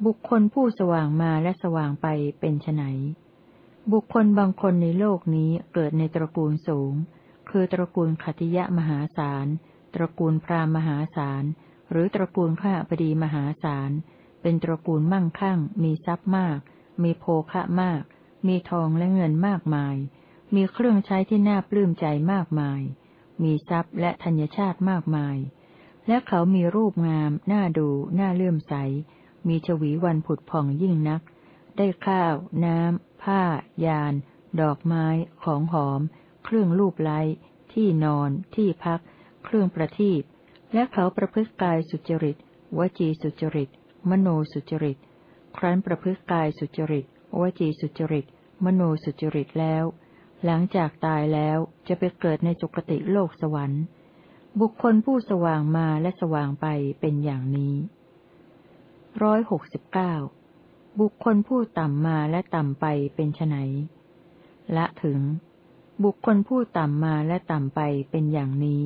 บุคคลผู้สว่างมาและสว่างไปเป็นไนบุคคลบางคนในโลกนี้เกิดในตระกูลสูง คือตระกูลขัติยะมหาศาล ตระกูลพราหมหาศาล หรือตระกูลข้าพดีมหาศาล เป็นตระกูลมั่งคั่ง มีทรัพย์มาก มีโภคะมาก มีทองและเงินมากมาย มีเครื่องใช้ที่น่าปลื้มใจมากมาย มีทรัพย์และธัญชาติมากมาย และเขามีรูปงาม น่าดู น่าเลื่อมใส มีชวีวันผุดผ่องยิ่งนัก ได้ข้าว น้ำ ผ้า ยาน ดอกไม้ ของหอม เครื่องลูบไล้ ที่นอน ที่พัก เครื่องประทีปและเขาประพฤติกายสุจริต วจีสุจริต มโนสุจริต ครั้นประพฤติกายสุจริต วจีสุจริต มโนสุจริตแล้ว หลังจากตายแล้วจะไปเกิดในจุกติโลกสวรรค์ บุคคลผู้สว่างมาและสว่างไปเป็นอย่างนี้ ร้อยหกสิบเก้าบุคคลผู้ต่ำมาและต่ำไปเป็นไนละถึง บุคคลผู้ต่ำมาและต่ำไปเป็นอย่างนี้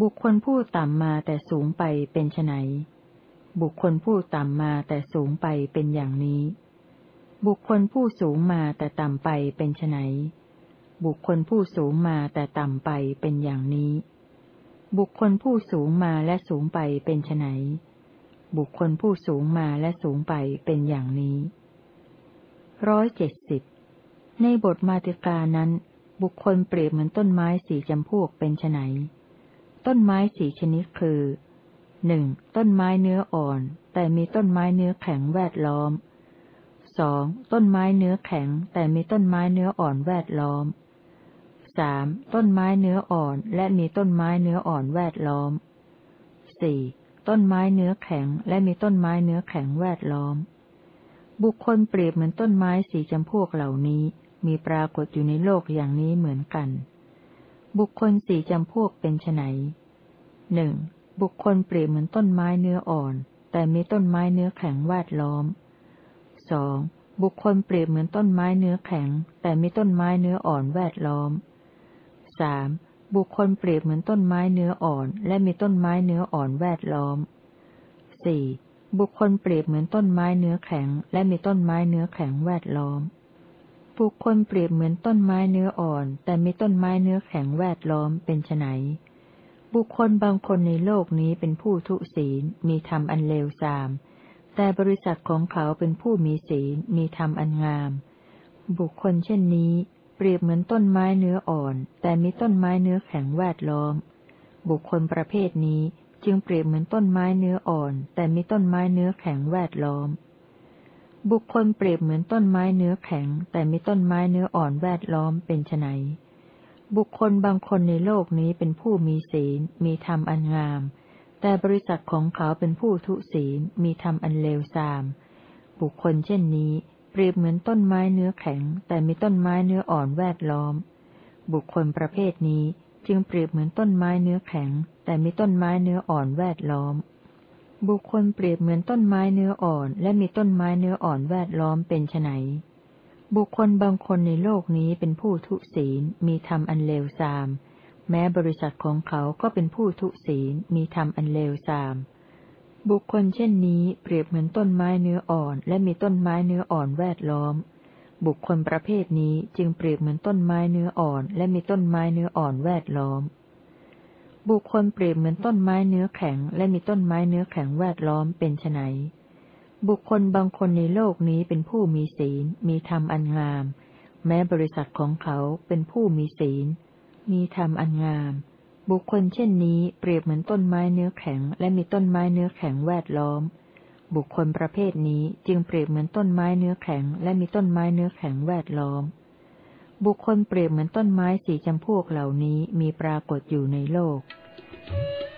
บุคคลผู้ต่ำมาแต่สูงไปเป็นไนบุคคลผู้ต่ำมาแต่สูงไปเป็นอย่างนี้ บุคคลผู้สูงมาแต่ต่ำไปเป็นไนบุคคลผู้สูงมาแต่ต่ำไปเป็นอย่างนี้ บุคคลผู้สูงมาและสูงไปเป็นไน บุคคลผู้สูงมาและสูงไปเป็นอย่างนี้ร้อยเจ็ดสิบในบทมาติกานั้น บุคคลเปรียบเหมือนต้นไม้สี่จำพวกเป็นไนต้นไม้สี่ชนิดคือหนึ่งต้นไม้เนื้ออ่อน แต่มีต้นไม้เนื้อแข็งแวดล้อมสองต้นไม้เนื้อแข็ง แต่มีต้นไม้เนื้ออ่อนแวดล้อมสามต้นไม้เนื้ออ่อน และมีต้นไม้เนื้ออ่อนแวดล้อมสี่ ต้นไม้เนื้อแข็ง และมีต้นไม้เนื้อแข็งแวดล้อม บุคคลเปรียบเหมือนต้นไม้สีจำพวกเหล่านี้ มีปรากฏอยู่ในโลกอย่างนี้เหมือนกัน บุคคลสี่จำพวกเป็นไนหนึ่งบุคคลเปรียบเหมือนต้นไม้เนื้ออ่อน แต่มีต้นไม้เนื้อแข็งแวดล้อมสองบุคคลเปรียบเหมือนต้นไม้เนื้อแข็ง แต่มีต้นไม้เนื้ออ่อนแวดล้อมสาม บุคคลเปรียบเหมือนต้นไม้เนื้ออ่อน และมีต้นไม้เนื้ออ่อนแวดล้อมสี่บุคคลเปรียบเหมือนต้นไม้เนื้อแข็ง และมีต้นไม้เนื้อแข็งแวดล้อม บุคคลเปรียบเหมือนต้นไม้เนื้ออ่อน แต่มีต้นไม้เนื้อแข็งแวดล้อมเป็นไนบุคคลบางคนในโลกนี้เป็นผู้ทุศีล มีธรรมอันเลวทราม แต่บริษัทของเขาเป็นผู้มีศีล มีธรรมอันงาม บุคคลเช่นนี้ เปรียบเหมือนต้นไม้เนื้ออ่อน แต่มีต้นไม้เนื้อแข็งแวดล้อม บุคคลประเภทนี้จึงเปรียบเหมือนต้นไม้เนื้ออ่อน แต่มีต้นไม้เนื้อแข็งแวดล้อม บุคคลเปรียบเหมือนต้นไม้เนื้อแข็ง แต่มีต้นไม้เนื้ออ่อนแวดล้อมเป็นไนบุคคลบางคนในโลกนี้เป็นผู้มีศีล มีธรรมอันงาม แต่บริษัทของเขาเป็นผู้ทุศีล มีธรรมอันเลวทราม บุคคลเช่นนี้ เปรียบเหมือนต้นไม้เนื้อแข็ง แต่มีต้นไม้เนื้ออ่อนแวดล้อม บุคคลประเภทนี้จึงเปรียบเหมือนต้นไม้เนื้อแข็ง แต่มีต้นไม้เนื้ออ่อนแวดล้อม บุคคลเปรียบเหมือนต้นไม้เนื้ออ่อน และมีต้นไม้เนื้ออ่อนแวดล้อมเป็นไนบุคคลบางคนในโลกนี้เป็นผู้ทุศีลมีธรรมอันเลวทราม แม้บริษัทของเขาก็เป็นผู้ทุศีลมีธรรมอันเลวทราม บุคคลเช่นนี้เปรียบเหมือนต้นไม้เนื้ออ่อน และมีต้นไม้เนื้ออ่อนแวดล้อม บุคคลประเภทนี้จึงเปรียบเหมือนต้นไม้เนื้ออ่อน และมีต้นไม้เนื้ออ่อนแวดล้อม บุคคลเปรียบเหมือนต้นไม้เนื้อแข็ง และมีต้นไม้เนื้อแข็งแวดล้อมเป็นไนบุคคลบางคนในโลกนี้เป็นผู้มีศีล มีธรรมอันงาม แม้บริษัทของเขาเป็นผู้มีศีล มีธรรมอันงาม บุคคลเช่นนี้เปรียบเหมือนต้นไม้เนื้อแข็ง และมีต้นไม้เนื้อแข็งแวดล้อม บุคคลประเภทนี้จึงเปรียบเหมือนต้นไม้เนื้อแข็ง และมีต้นไม้เนื้อแข็งแวดล้อม บุคคลเปรียบเหมือนต้นไม้สีจำพวกเหล่านี้มีปรากฏอยู่ในโลก Thank you.